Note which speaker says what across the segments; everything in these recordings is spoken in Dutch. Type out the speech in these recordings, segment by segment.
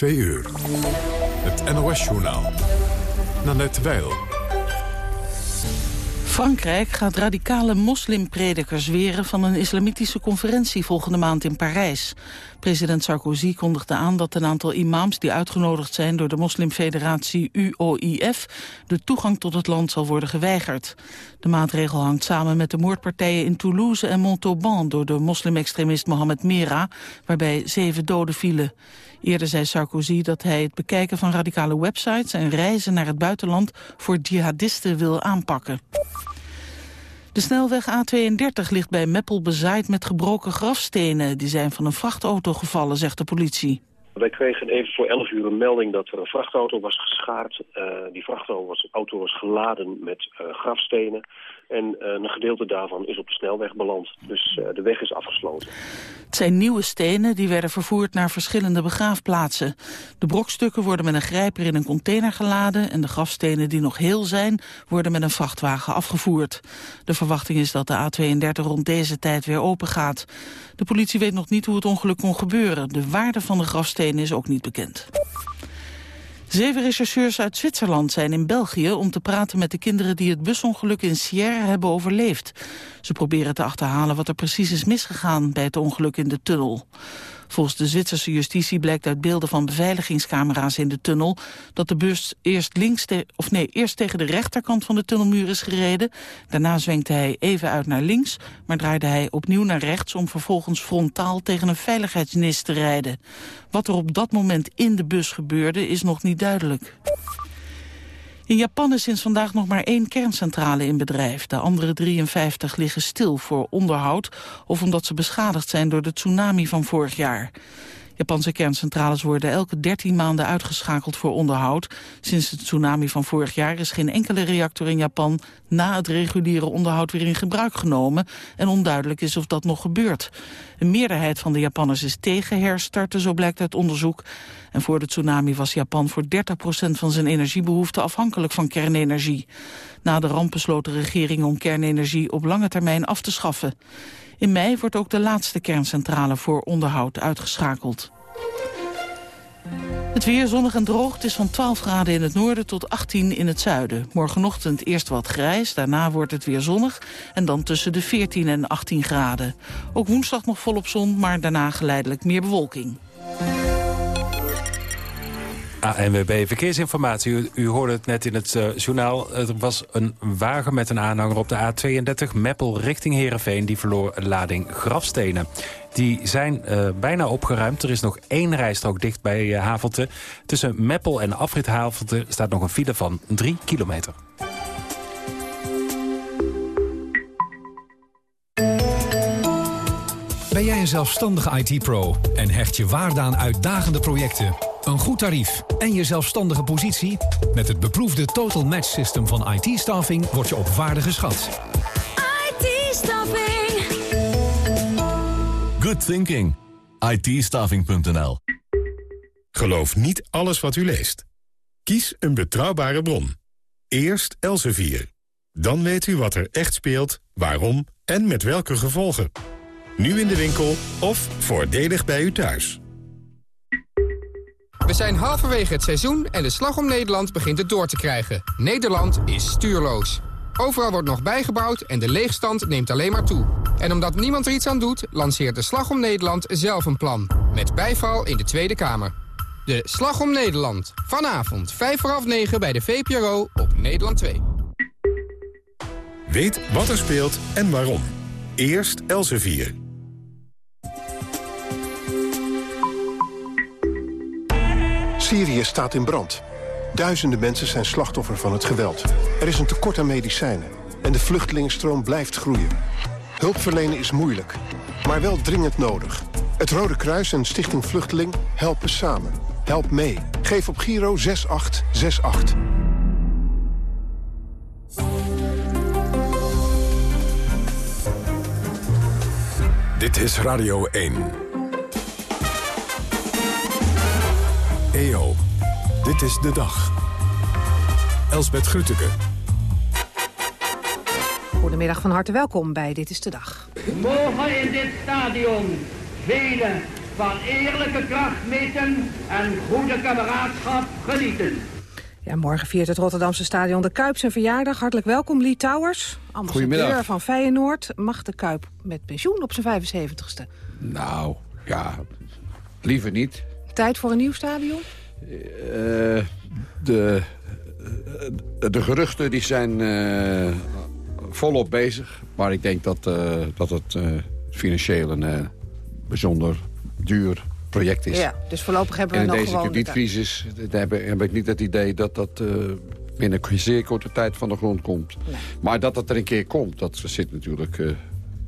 Speaker 1: 2 uur. Het NOS-journaal. Nanette Weil.
Speaker 2: Frankrijk gaat radicale moslimpredikers weren van een islamitische conferentie volgende maand in Parijs. President Sarkozy kondigde aan dat een aantal imams die uitgenodigd zijn door de moslimfederatie UOIF de toegang tot het land zal worden geweigerd. De maatregel hangt samen met de moordpartijen in Toulouse en Montauban door de moslimextremist Mohamed Mera, waarbij zeven doden vielen. Eerder zei Sarkozy dat hij het bekijken van radicale websites en reizen naar het buitenland voor jihadisten wil aanpakken. De snelweg A32 ligt bij Meppel bezaaid met gebroken grafstenen. Die zijn van een vrachtauto gevallen, zegt de politie.
Speaker 3: Wij kregen even voor 11 uur een melding dat er een vrachtauto was geschaard. Uh, die vrachtauto was, auto was geladen met uh, grafstenen. En uh, een gedeelte daarvan is op de snelweg beland. Dus uh, de weg is afgesloten.
Speaker 2: Het zijn nieuwe stenen die werden vervoerd naar verschillende begraafplaatsen. De brokstukken worden met een grijper in een container geladen... en de grafstenen die nog heel zijn, worden met een vrachtwagen afgevoerd. De verwachting is dat de A32 rond deze tijd weer open gaat. De politie weet nog niet hoe het ongeluk kon gebeuren. De waarde van de grafstenen is ook niet bekend. Zeven rechercheurs uit Zwitserland zijn in België om te praten met de kinderen die het busongeluk in Sierre hebben overleefd. Ze proberen te achterhalen wat er precies is misgegaan bij het ongeluk in de tunnel. Volgens de Zwitserse justitie blijkt uit beelden van beveiligingscamera's in de tunnel dat de bus eerst, links of nee, eerst tegen de rechterkant van de tunnelmuur is gereden. Daarna zwenkte hij even uit naar links, maar draaide hij opnieuw naar rechts om vervolgens frontaal tegen een veiligheidsnis te rijden. Wat er op dat moment in de bus gebeurde is nog niet duidelijk. In Japan is sinds vandaag nog maar één kerncentrale in bedrijf. De andere 53 liggen stil voor onderhoud of omdat ze beschadigd zijn door de tsunami van vorig jaar. Japanse kerncentrales worden elke 13 maanden uitgeschakeld voor onderhoud. Sinds de tsunami van vorig jaar is geen enkele reactor in Japan na het reguliere onderhoud weer in gebruik genomen en onduidelijk is of dat nog gebeurt. Een meerderheid van de Japanners is tegen herstarten, zo blijkt uit onderzoek. En voor de tsunami was Japan voor 30% van zijn energiebehoefte afhankelijk van kernenergie. Na de ramp besloot de regering om kernenergie op lange termijn af te schaffen. In mei wordt ook de laatste kerncentrale voor onderhoud uitgeschakeld. Het weer zonnig en droog. Het is van 12 graden in het noorden tot 18 in het zuiden. Morgenochtend eerst wat grijs, daarna wordt het weer zonnig... en dan tussen de 14 en 18 graden. Ook woensdag nog volop zon, maar daarna geleidelijk meer bewolking.
Speaker 4: ANWB Verkeersinformatie. U, hoorde het net in het uh, journaal. Er was een wagen met een aanhanger op de A32 Meppel richting Heerenveen. Die verloor lading grafstenen. Die zijn uh, bijna opgeruimd. Er is nog één rijstrook dicht bij uh, Havelte. Tussen Meppel en Afrit Havelte staat nog een file van 3 kilometer.
Speaker 5: Ben jij een zelfstandige IT-pro en hecht je waarde aan uitdagende projecten... Een goed tarief en je zelfstandige positie? Met het beproefde Total Match System van IT-staffing word je op waarde geschat.
Speaker 6: IT-staffing.
Speaker 7: Good thinking. it
Speaker 1: Geloof niet alles wat u leest. Kies een betrouwbare bron. Eerst Elsevier. Dan weet u wat er echt speelt, waarom en met welke gevolgen. Nu in de winkel of voordelig bij u thuis.
Speaker 8: We zijn halverwege het seizoen en de Slag om Nederland begint het door te krijgen. Nederland is stuurloos. Overal wordt nog bijgebouwd en de leegstand neemt alleen maar toe. En omdat niemand er iets aan doet, lanceert de Slag om Nederland zelf een plan. Met bijval in de Tweede Kamer. De Slag om Nederland. Vanavond, 5 voor half 9 bij de VPRO op Nederland 2.
Speaker 1: Weet wat er speelt en waarom. Eerst Elsevier.
Speaker 9: Syrië staat in brand. Duizenden mensen zijn slachtoffer van het geweld. Er is een tekort aan medicijnen. En de vluchtelingenstroom blijft groeien. Hulp verlenen is moeilijk, maar wel dringend nodig. Het Rode Kruis en Stichting Vluchteling helpen samen. Help mee. Geef op Giro 6868.
Speaker 1: Dit is Radio 1. EO, dit is de dag. Elsbeth Grütke.
Speaker 10: Goedemiddag, van harte welkom bij Dit is de Dag.
Speaker 11: Mogen in dit stadion vele
Speaker 6: van eerlijke kracht meten en goede kameraadschap genieten.
Speaker 10: Ja, morgen viert het Rotterdamse stadion de Kuip zijn verjaardag. Hartelijk welkom, Lee Towers. Ambassadeur
Speaker 11: Goedemiddag.
Speaker 10: van Feyenoord. Mag de Kuip met pensioen op zijn 75ste?
Speaker 11: Nou, ja, liever niet.
Speaker 10: Tijd voor een nieuw stadion?
Speaker 11: Eh, de, eh, de geruchten die zijn eh, volop bezig. Maar ik denk dat, dat het financieel een bijzonder duur project is.
Speaker 10: Ja, dus voorlopig hebben
Speaker 11: en
Speaker 10: we
Speaker 11: in
Speaker 10: nog
Speaker 11: deze kredietcrisis heb, heb ik niet het idee dat dat binnen een zeer korte tijd van de grond komt. Maar dat het er een keer komt, dat zit natuurlijk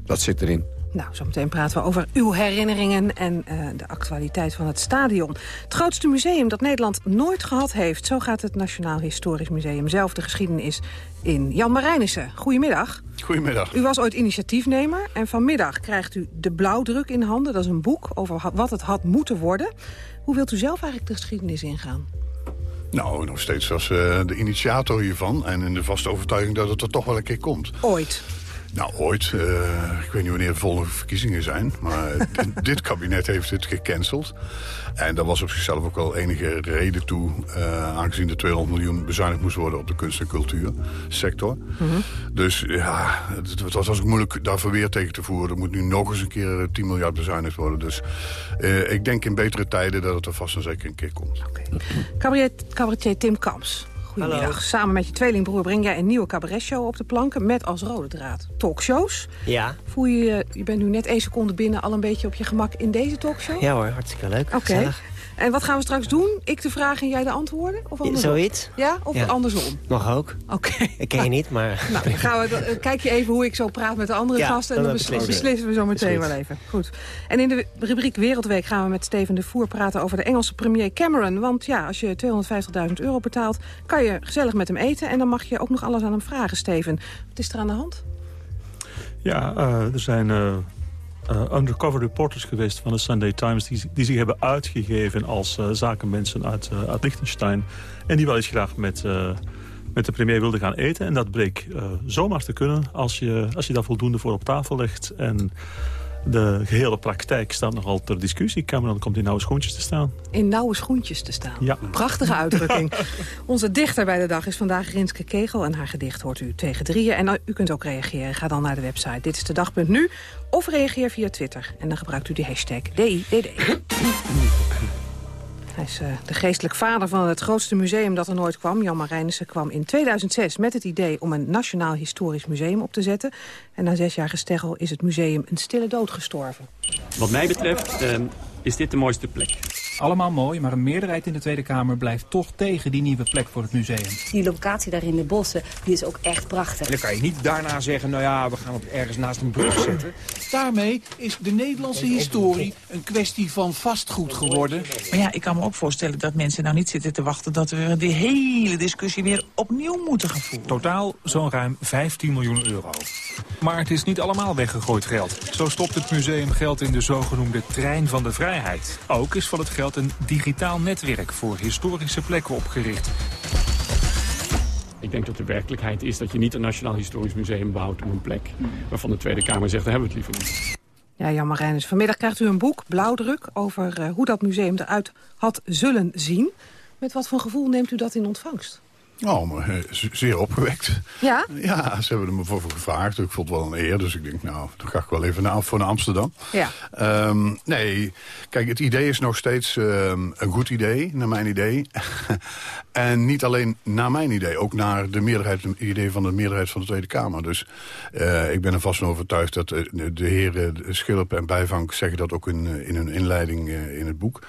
Speaker 11: dat zit erin.
Speaker 10: Nou, zometeen praten we over uw herinneringen en eh, de actualiteit van het stadion. Het grootste museum dat Nederland nooit gehad heeft. Zo gaat het Nationaal Historisch Museum zelf de geschiedenis in. Jan Marijnissen, goedemiddag.
Speaker 12: Goedemiddag.
Speaker 10: U was ooit initiatiefnemer en vanmiddag krijgt u de blauwdruk in handen. Dat is een boek over wat het had moeten worden. Hoe wilt u zelf eigenlijk de geschiedenis ingaan?
Speaker 12: Nou, nog steeds als eh, de initiator hiervan. En in de vaste overtuiging dat het er toch wel een keer komt.
Speaker 10: Ooit.
Speaker 12: Nou, ooit. eh, ik weet niet wanneer de volgende verkiezingen zijn. Maar dit, dit kabinet heeft het gecanceld. En daar was op zichzelf ook wel enige reden toe. eh, aangezien er 200 miljoen bezuinigd moest worden op de kunst- en cultuursector. Dus ja, het, het was ook moeilijk daar verweer tegen te voeren. Er moet nu nog eens een keer eh, 10 miljard bezuinigd worden. Dus eh, ik denk in betere tijden dat het er vast en zeker een keer komt.
Speaker 10: Cabaret, cabaretier Tim Kamps. Goedemiddag.
Speaker 13: Hallo.
Speaker 10: Samen met je tweelingbroer breng jij een nieuwe cabaretshow op de planken... met als rode draad talkshows.
Speaker 13: Ja.
Speaker 10: Voel je je, je bent nu net één seconde binnen... al een beetje op je gemak in deze talkshow?
Speaker 13: Ja hoor, hartstikke leuk.
Speaker 10: Oké. En wat gaan we straks doen? Ik de vragen en jij de antwoorden? Of andersom?
Speaker 13: Zoiets.
Speaker 10: Ja, of
Speaker 13: Ja.
Speaker 10: andersom?
Speaker 13: Mag ook.
Speaker 10: Oké.
Speaker 13: Ik ken je niet, maar...
Speaker 10: Nou, dan gaan we, dan, eh, kijk je even hoe ik zo praat met de andere
Speaker 13: Ja,
Speaker 10: gasten... en
Speaker 13: dan
Speaker 10: dan bes-
Speaker 13: beslissen we.
Speaker 10: beslissen we zo meteen wel even. Goed. En in de rubriek Wereldweek gaan we met Steven de Voer praten... over de Engelse premier Cameron. Want ja, als je 250.000 euro betaalt... kan je gezellig met hem eten... en dan mag je ook nog alles aan hem vragen, Steven. Wat is er aan de hand?
Speaker 14: Ja, eh, er zijn eh, eh, undercover reporters geweest van de Sunday Times... die, die zich hebben uitgegeven als eh, zakenmensen uit, eh, uit Liechtenstein. En die wel eens graag met, met de premier wilden gaan eten. En dat bleek zomaar te kunnen als je, als je daar voldoende voor op tafel legt. En de gehele praktijk staat nogal ter discussie. Cameron komt in nauwe schoentjes te staan.
Speaker 10: In nauwe schoentjes te staan.
Speaker 14: Ja.
Speaker 10: Prachtige uitdrukking. Onze dichter bij de dag is vandaag Rinske Kegel. En haar gedicht hoort u tegen drieën. En u kunt ook reageren. Ga dan naar de website Dit is de dag.nu. Of reageer via Twitter. En dan gebruikt u de hashtag DIDD. Hij is uh, de geestelijk vader van het grootste museum dat er nooit kwam. Jan Marijnissen kwam in 2006 met het idee om een Nationaal Historisch Museum op te zetten. En na zes jaar gesteggel is het museum een stille dood gestorven.
Speaker 15: Wat mij betreft uh, is dit de mooiste plek.
Speaker 16: Allemaal mooi, maar een meerderheid in de Tweede Kamer blijft toch tegen die nieuwe plek voor het museum.
Speaker 17: Die locatie daar in de bossen, die is ook echt prachtig.
Speaker 18: En dan kan je niet daarna zeggen, nou ja, we gaan het ergens naast een brug zetten.
Speaker 19: Daarmee is de Nederlandse historie een kwestie van vastgoed geworden.
Speaker 20: Maar ja, ik kan me ook voorstellen dat mensen nou niet zitten te wachten... dat we die hele discussie weer opnieuw moeten gaan voeren.
Speaker 14: Totaal zo'n ruim 15 miljoen euro. Maar het is niet allemaal weggegooid geld. Zo stopt het museum geld in de zogenoemde trein van de vrijheid. Ook is van het geld een digitaal netwerk voor historische plekken opgericht.
Speaker 15: Ik denk dat de werkelijkheid is dat je niet een Nationaal Historisch Museum bouwt op een plek waarvan de Tweede Kamer zegt, daar hebben we het liever niet.
Speaker 10: Ja, Jan Marijnus, vanmiddag krijgt u een boek, Blauwdruk, over uh, hoe dat museum eruit had zullen zien. Met wat voor gevoel neemt u dat in ontvangst?
Speaker 12: Oh, maar uh, zeer opgewekt.
Speaker 10: Ja?
Speaker 12: Ja, ze hebben er me voor gevraagd. Ik vond het wel een eer, dus ik denk, nou, dan ga ik wel even naar, voor naar Amsterdam.
Speaker 10: Ja.
Speaker 12: Um, nee, kijk, het idee is nog steeds um, een goed idee, naar mijn idee. en niet alleen naar mijn idee, ook naar de meerderheid, het idee van de meerderheid van de Tweede Kamer. Dus uh, ik ben er vast van overtuigd dat de, de heren Schilp en Bijvank zeggen dat ook in, in hun inleiding in het boek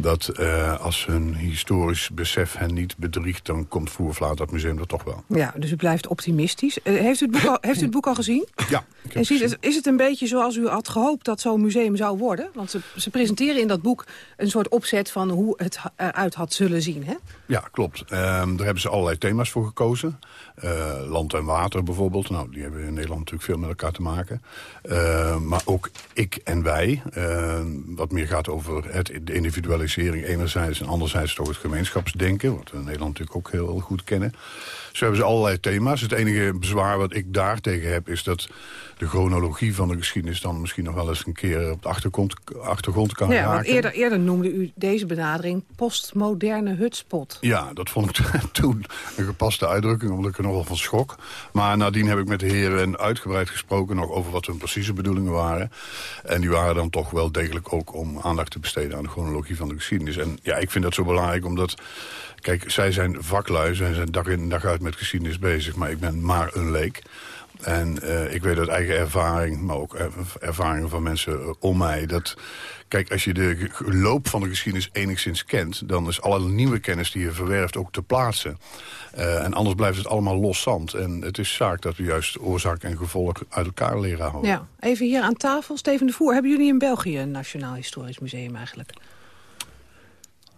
Speaker 12: dat uh, als hun historisch besef hen niet bedriegt... dan komt Voervlaat dat museum er toch wel.
Speaker 10: Ja, dus u blijft optimistisch. Uh, heeft, u het boek al, heeft u het boek al gezien?
Speaker 12: Ja.
Speaker 10: En ziet het, is het een beetje zoals u had gehoopt dat zo'n museum zou worden? Want ze, ze, presenteren in dat boek een soort opzet van hoe het eruit had zullen zien, hè?
Speaker 12: Ja, klopt. Ehm, daar hebben ze allerlei thema's voor gekozen. Eh, land en water bijvoorbeeld. Nou, die hebben in Nederland natuurlijk veel met elkaar te maken. Ehm, maar ook ik en wij. ehm, wat meer gaat over het, de individualisering enerzijds... en anderzijds toch het gemeenschapsdenken. Wat in Nederland natuurlijk ook heel, heel goed kennen. Zo hebben ze allerlei thema's. Het enige bezwaar wat ik daartegen heb... is dat de chronologie van de geschiedenis... dan misschien nog wel eens een keer op de achtergrond, achtergrond kan
Speaker 10: Ja,
Speaker 12: raken.
Speaker 10: want eerder, eerder noemde u deze benadering postmoderne hutspot.
Speaker 12: Ja, dat vond ik toen een gepaste uitdrukking, omdat ik er nogal van schrok. Maar nadien heb ik met de heren uitgebreid gesproken... nog over wat hun precieze bedoelingen waren. En die waren dan toch wel degelijk ook om aandacht te besteden... aan de chronologie van de geschiedenis. En ja, ik vind dat zo belangrijk, omdat... Kijk, zij zijn vaklui, zij zijn dag in dag uit met geschiedenis bezig... maar ik ben maar een leek. En eh, ik weet uit eigen ervaring, maar ook er- ervaringen van mensen eh, om mij... dat, kijk, als je de loop van de geschiedenis enigszins kent... dan is alle nieuwe kennis die je verwerft ook te plaatsen. Eh, en anders blijft het allemaal los zand. En het is zaak dat we juist oorzaak en gevolg uit elkaar leren houden.
Speaker 10: Ja, even hier aan tafel. Steven de Voer, hebben jullie in België een Nationaal Historisch Museum eigenlijk?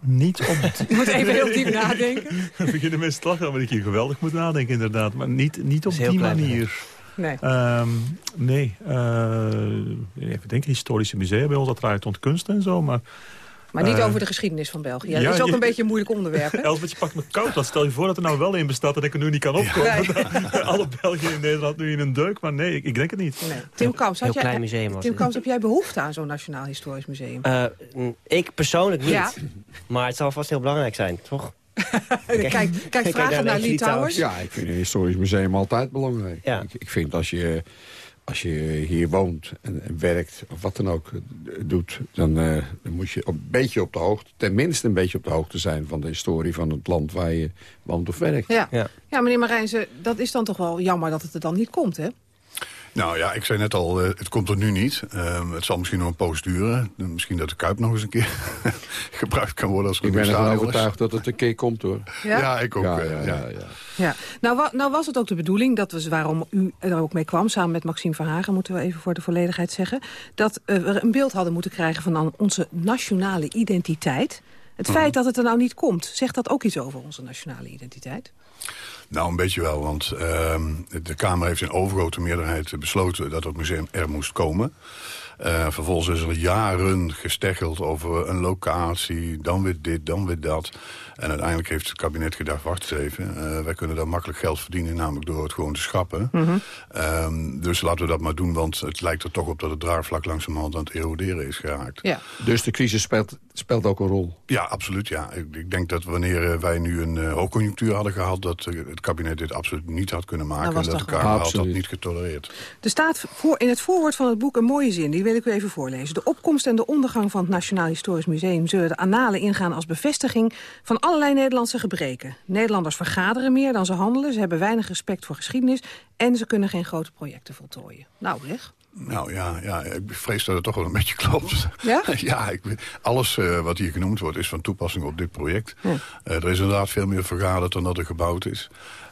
Speaker 14: Niet op...
Speaker 10: Je moet even heel diep nadenken.
Speaker 14: We beginnen met lachen, maar ik hier geweldig moet nadenken inderdaad. Maar niet, niet op die manier.
Speaker 10: Nee.
Speaker 14: Ehm, nee, eh, even denken, historische musea bij ons, dat draait om kunst en zo, maar...
Speaker 10: Maar niet
Speaker 14: eh,
Speaker 10: over de geschiedenis van België.
Speaker 14: ja,
Speaker 10: dat is ook
Speaker 14: je-
Speaker 10: een beetje een moeilijk onderwerp, hè?
Speaker 14: Elsbeth, je pakt me koud. Dan stel je voor dat er nou wel een bestaat dat ik er nu niet kan opkomen. Alle België in Nederland nu in een deuk, maar nee, ik, ik denk het niet.
Speaker 10: Nee. Tim Kamps, had
Speaker 13: Heel
Speaker 10: jij,
Speaker 13: klein museum
Speaker 10: Tim
Speaker 13: het.
Speaker 10: Kamps, heb jij behoefte aan zo'n Nationaal Historisch Museum?
Speaker 13: Eh, ik persoonlijk niet.
Speaker 10: Ja.
Speaker 13: Maar het zal vast heel belangrijk zijn, toch?
Speaker 10: kijk, kijk
Speaker 13: Kijk
Speaker 10: vragen
Speaker 13: naar. Towers.
Speaker 11: Ja, ik vind een historisch museum altijd belangrijk.
Speaker 13: Ja.
Speaker 11: Ik, ik vind als je, als je hier woont en, en werkt, of wat dan ook eh, doet... Dan, eh, dan moet je een beetje op de hoogte, tenminste een beetje op de hoogte zijn... van de historie van het land waar je woont of werkt.
Speaker 10: Ja.
Speaker 13: Ja.
Speaker 10: ja, meneer Marijnse, dat is dan toch wel jammer dat het er dan niet komt, hè?
Speaker 12: Nou ja, ik zei net al, eh, het komt er nu niet. Ehm, het zal misschien nog een poos duren. Misschien dat de Kuip nog eens een keer gebruikt kan worden als
Speaker 11: Ik
Speaker 12: een
Speaker 11: ben ervan overtuigd dat het een keer komt, hoor.
Speaker 10: Ja?
Speaker 12: Ja, ik ook.
Speaker 11: Ja,
Speaker 12: eh,
Speaker 11: ja,
Speaker 12: ja.
Speaker 11: ja, ja.
Speaker 10: Ja, nou, wa- nou was het ook de bedoeling, dat was waarom u er ook mee kwam... samen met Maxime Verhagen, moeten we even voor de volledigheid zeggen... dat eh, we een beeld hadden moeten krijgen van onze nationale identiteit. Het feit dat het er nou niet komt, zegt dat ook iets over onze nationale identiteit?
Speaker 12: Nou, een beetje wel, want ehm, de Kamer heeft in overgrote meerderheid besloten dat het museum er moest komen. Eh, vervolgens is er jaren gesteggeld over een locatie, dan weer dit, dan weer dat. En uiteindelijk heeft het kabinet gedacht, wacht eens even, eh, wij kunnen daar makkelijk geld verdienen, namelijk door het gewoon te schrappen. Ehm, dus laten we dat maar doen, want het lijkt er toch op dat het draagvlak langzamerhand aan het eroderen is geraakt.
Speaker 10: Ja.
Speaker 11: Dus de crisis speelt, speelt ook een rol.
Speaker 12: Ja, absoluut. Ja. Ik, ik denk dat wanneer eh, wij nu een eh, hoogconjunctuur hadden gehad... dat het kabinet dit absoluut niet had kunnen maken. En dat de Kamer had dat niet getolereerd.
Speaker 10: Er staat voor, in het voorwoord van het boek een mooie zin, die wil ik u even voorlezen. De opkomst en de ondergang van het Nationaal Historisch Museum zullen de annalen ingaan als bevestiging van allerlei Nederlandse gebreken. Nederlanders vergaderen meer dan ze handelen, ze hebben weinig respect voor geschiedenis en ze kunnen geen grote projecten voltooien. Nou, zeg.
Speaker 12: Nou ja, ja, ik vrees dat het toch wel een beetje klopt.
Speaker 10: Ja?
Speaker 12: ja, ik, alles eh, wat hier genoemd wordt is van toepassing op dit project.
Speaker 10: Ja.
Speaker 12: Eh, er is inderdaad veel meer vergaderd dan dat er gebouwd is.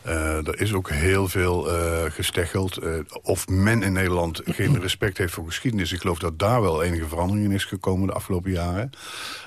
Speaker 12: Eh, er is ook heel veel eh gesteggeld. Eh, of men in Nederland geen respect heeft voor geschiedenis. Ik geloof dat daar wel enige verandering in is gekomen de afgelopen jaren.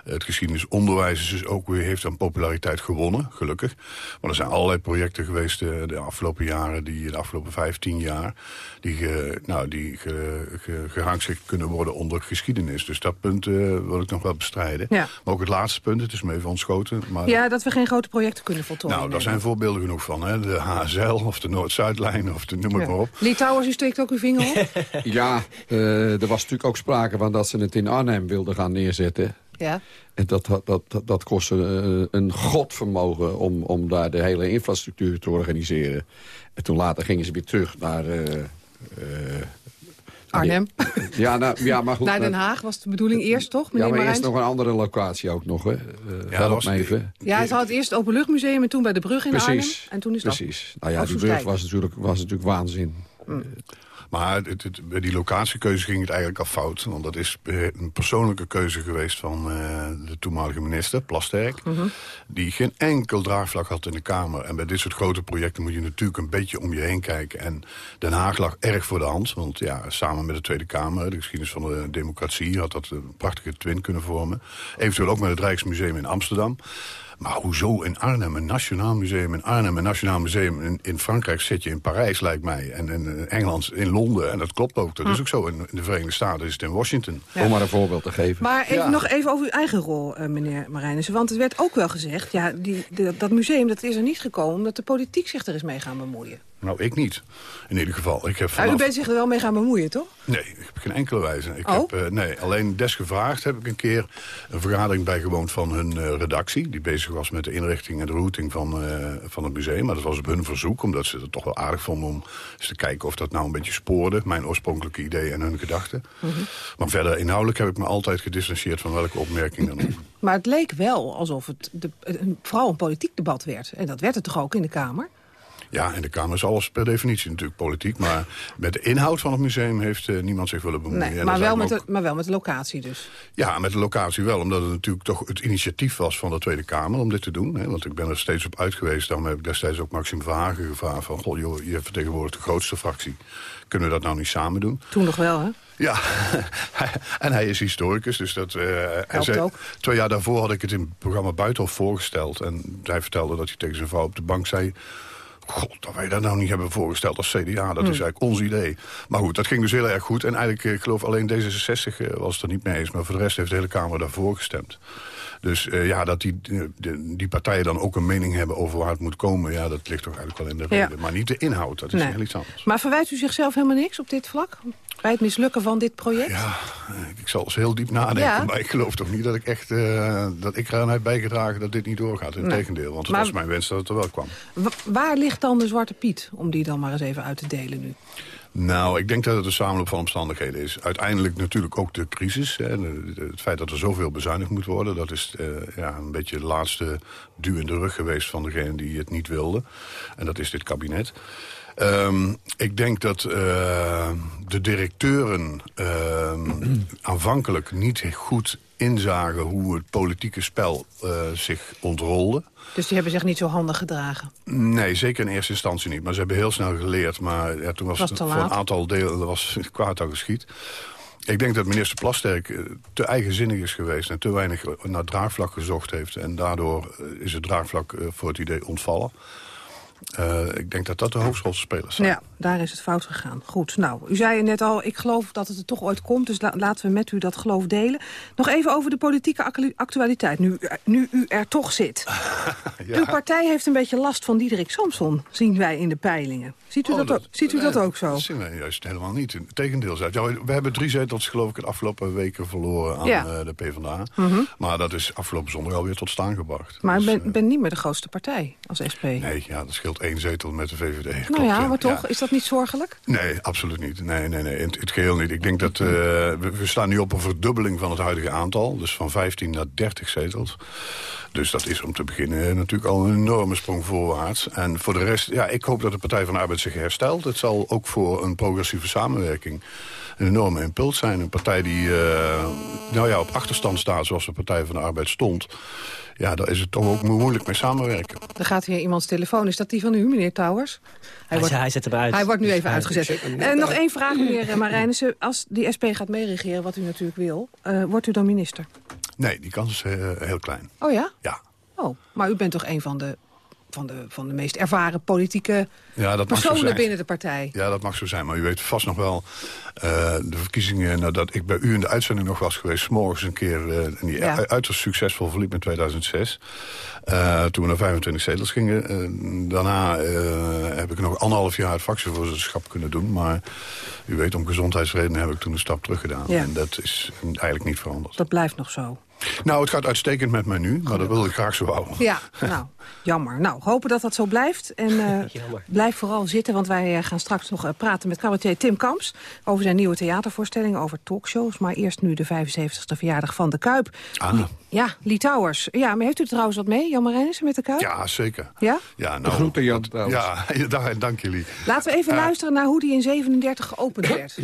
Speaker 12: Het geschiedenisonderwijs is dus ook weer, heeft aan populariteit gewonnen, gelukkig. Maar er zijn allerlei projecten geweest de afgelopen jaren, die, de afgelopen 15 jaar, die, ge, nou, die ge, ge, gerangschikt kunnen worden onder geschiedenis. Dus dat punt wil ik nog wel bestrijden.
Speaker 10: Ja.
Speaker 12: Maar ook het laatste punt, het is me even ontschoten. Maar
Speaker 10: Ja, dat we geen grote projecten kunnen voltooien.
Speaker 12: nou, daar zijn voorbeelden genoeg van. Hè? De HSL of de Noord-Zuidlijn of de noem het
Speaker 10: Ja.
Speaker 12: maar op.
Speaker 10: Lee Towers, u steekt ook uw vinger op?
Speaker 11: Ja, eh, er was natuurlijk ook sprake van dat ze het in Arnhem wilden gaan neerzetten.
Speaker 10: ja.
Speaker 11: En dat, dat, dat, dat kostte eh, een godvermogen om, om daar de hele infrastructuur te organiseren. En toen later gingen ze weer terug naar... eh, eh,
Speaker 10: Arnhem.
Speaker 11: ja, nou, ja, maar goed.
Speaker 10: Naar Den
Speaker 11: maar-
Speaker 10: Haag was de bedoeling eerst, toch,
Speaker 11: Ja,
Speaker 10: meneer
Speaker 11: maar
Speaker 10: Marijns?
Speaker 11: eerst nog een andere locatie ook nog, hè. Uh,
Speaker 12: Ja, was-
Speaker 11: even.
Speaker 10: Ja, ze had eerst het Openluchtmuseum en toen bij de brug in
Speaker 11: Precies.
Speaker 10: Arnhem. En toen is dat...
Speaker 11: Precies. Nou ja, die
Speaker 10: Soestdijk.
Speaker 11: brug was natuurlijk, was natuurlijk waanzin.
Speaker 12: Maar het, het- bij die locatiekeuze ging het eigenlijk al fout. Want dat is een persoonlijke keuze geweest van eh, de toenmalige minister, Plasterk.
Speaker 10: Mhm.
Speaker 12: Die geen enkel draagvlak had in de Kamer. En bij dit soort grote projecten moet je natuurlijk een beetje om je heen kijken. En Den Haag lag erg voor de hand. Want ja, samen met de Tweede Kamer, de geschiedenis van de democratie... had dat een prachtige twin kunnen vormen. Eventueel ook met het Rijksmuseum in Amsterdam. Maar hoezo in Arnhem, een nationaal museum in Arnhem... een nationaal museum in, in Frankrijk zit je in Parijs, lijkt mij. En in Engeland in Londen. En dat klopt ook. Dat is ook zo. In, in de Verenigde Staten is het in Washington.
Speaker 11: Om maar een voorbeeld te geven.
Speaker 10: Maar even, nog even over uw eigen rol, uh, meneer Marijnissen. Want het werd ook wel gezegd... Ja, die, de, dat museum dat is er niet gekomen... omdat de politiek zich er is mee gaan bemoeien.
Speaker 12: Nou, ik niet. In ieder geval. Ik heb
Speaker 10: vanaf... u bent zich er wel mee gaan bemoeien, toch?
Speaker 12: Nee, ik heb geen enkele wijze. Ik
Speaker 10: oh?
Speaker 12: heb, uh, nee, alleen desgevraagd heb ik een keer een vergadering bijgewoond van hun uh, redactie. Die bezig was met de inrichting en de routing van, uh, van het museum. Maar dat was op hun verzoek, omdat ze het toch wel aardig vonden... om eens te kijken of dat nou een beetje spoorde. Mijn oorspronkelijke idee en hun gedachten. Mm -hmm. Maar verder inhoudelijk heb ik me altijd gedistanceerd van welke opmerking dan ook.
Speaker 10: Maar het leek wel alsof het de, vooral een politiek debat werd. En dat werd het toch ook in de Kamer?
Speaker 12: Ja, in de Kamer is alles per definitie natuurlijk politiek. Maar met de inhoud van het museum heeft uh, niemand zich willen bemoeien.
Speaker 10: Nee, maar, wel met ook... de, maar wel met de locatie dus.
Speaker 12: Ja, met de locatie wel. Omdat het natuurlijk toch het initiatief was van de Tweede Kamer om dit te doen. Hè, want ik ben er steeds op uit geweest. Daarom heb ik destijds ook Maxime Verhagen gevraagd. Van, goh, joh, je vertegenwoordigt de grootste fractie. Kunnen we dat nou niet samen doen?
Speaker 10: Toen nog wel, hè?
Speaker 12: Ja, en hij is historicus, dus dat... Uh,
Speaker 10: zei,
Speaker 12: ook. Twee jaar daarvoor had ik het in het programma Buitenhof voorgesteld. En hij vertelde dat hij tegen zijn vrouw op de bank zei... God, dat wij dat nou niet hebben voorgesteld als CDA. Dat is eigenlijk ons idee. Maar goed, dat ging dus heel erg goed. En eigenlijk, ik geloof alleen D66 was het er niet mee eens. Maar voor de rest heeft de hele Kamer daarvoor gestemd. Dus uh, ja, dat die, die, die, partijen dan ook een mening hebben over waar het moet komen... ja, dat ligt toch eigenlijk wel in de reden. Ja. Maar niet de inhoud, dat is nee. heel iets anders.
Speaker 10: Maar verwijt u zichzelf helemaal niks op dit vlak? Bij het mislukken van dit project?
Speaker 12: Ja, ik zal eens heel diep nadenken. Ja. Maar ik geloof toch niet dat ik echt uh, dat ik eraan heb bijgedragen dat dit niet doorgaat. Integendeel, nee. want het maar, was mijn wens dat het er wel kwam.
Speaker 10: Waar ligt dan de Zwarte Piet, om die dan maar eens even uit te delen nu?
Speaker 12: Nou, ik denk dat het een samenloop van omstandigheden is. Uiteindelijk natuurlijk ook de crisis. Hè. Het feit dat er zoveel bezuinigd moet worden... dat is uh, ja, een beetje de laatste duw in de rug geweest van degene die het niet wilde. En dat is dit kabinet. Um, ik denk dat uh, de directeuren uh, aanvankelijk niet goed inzagen... hoe het politieke spel uh, zich ontrolde.
Speaker 10: Dus die hebben zich niet zo handig gedragen?
Speaker 12: Nee, zeker in eerste instantie niet. Maar ze hebben heel snel geleerd. Maar ja, toen was,
Speaker 10: was
Speaker 12: het voor een aantal delen was kwaad al geschied. Ik denk dat minister Plasterk te eigenzinnig is geweest... en te weinig naar draagvlak gezocht heeft. En daardoor is het draagvlak voor het idee ontvallen. Uh, ik denk dat dat de hoofdrolspelers zijn.
Speaker 10: Ja, daar is het fout gegaan. Goed, nou, u zei net al, ik geloof dat het er toch ooit komt... dus la laten we met u dat geloof delen. Nog even over de politieke actualiteit, nu, nu u er toch zit. ja. Uw partij heeft een beetje last van Diederik Samson, zien wij in de peilingen. Ziet u, oh, dat, dat, ook, ziet u nee, dat ook zo?
Speaker 12: Dat zien wij juist helemaal niet. Tegendeel, ja, we hebben drie zetels geloof ik de afgelopen weken verloren aan ja. uh, de PvdA. Mm -hmm. Maar dat is afgelopen zondag alweer tot staan gebracht.
Speaker 10: Maar dus, ben, uh, ben niet meer de grootste partij als SP.
Speaker 12: Nee, ja, dat scheelt één zetel met de VVD.
Speaker 10: Nou Klopt, ja, maar toch, is dat niet zorgelijk?
Speaker 12: Nee, absoluut niet. Nee, nee, nee, het, geheel niet. Ik denk dat uh, we, we, staan nu op een verdubbeling van het huidige aantal. Dus van 15 naar 30 zetels. Dus dat is om te beginnen natuurlijk al een enorme sprong voorwaarts. En voor de rest, ja, ik hoop dat de Partij van de Arbeid zich herstelt. Het zal ook voor een progressieve samenwerking een enorme impuls zijn. Een partij die uh, nou ja, op achterstand staat zoals de Partij van de Arbeid stond. Ja, daar is het toch ook moeilijk mee samenwerken.
Speaker 10: Er gaat hier iemands telefoon. Is dat die van u, meneer Towers?
Speaker 13: Hij, hij, wordt, hij zet hem uit.
Speaker 10: Hij wordt nu even uitgezet. En nog één vraag, meneer Marijnissen. Als die SP gaat meeregeren, wat u natuurlijk wil, uh, wordt u dan minister?
Speaker 12: Nee, die kans is uh, heel klein.
Speaker 10: Oh ja?
Speaker 12: Ja.
Speaker 10: Oh, maar u bent toch een van de van de, van de meest ervaren politieke
Speaker 12: ja, dat
Speaker 10: personen binnen de partij.
Speaker 12: Ja, dat mag zo zijn. Maar u weet vast nog wel uh, de verkiezingen... nadat ik bij u in de uitzending nog was geweest... morgens een keer, uh, en die ja. uiterst succesvol verliep in 2006. Uh, toen we naar 25 zetels gingen. daarna heb ik nog anderhalf jaar het fractievoorzitterschap kunnen doen. Maar u weet, om gezondheidsredenen heb ik toen een stap terug gedaan.
Speaker 10: Ja.
Speaker 12: En dat is eigenlijk niet veranderd.
Speaker 10: Dat blijft nog zo.
Speaker 12: Nou, het gaat uitstekend met mij nu, maar dat wil ik graag zo houden.
Speaker 10: Ja, nou, jammer. Nou, hopen dat dat zo blijft. En uh, blijf vooral zitten, want wij uh, gaan straks nog uh, praten met cabaretier Tim Kamps... over zijn nieuwe theatervoorstelling, over talkshows. Maar eerst nu de 75ste verjaardag van de Kuip.
Speaker 12: Ah.
Speaker 10: Ja, Litouwers. Ja, maar heeft u trouwens wat mee, Jan Marijnissen, met de Kuip?
Speaker 12: Ja, zeker.
Speaker 10: Ja?
Speaker 12: ja nou,
Speaker 11: de groeten, Jan.
Speaker 12: Ja, ja, dank jullie.
Speaker 10: Laten we even luisteren naar hoe die in 37 geopend werd.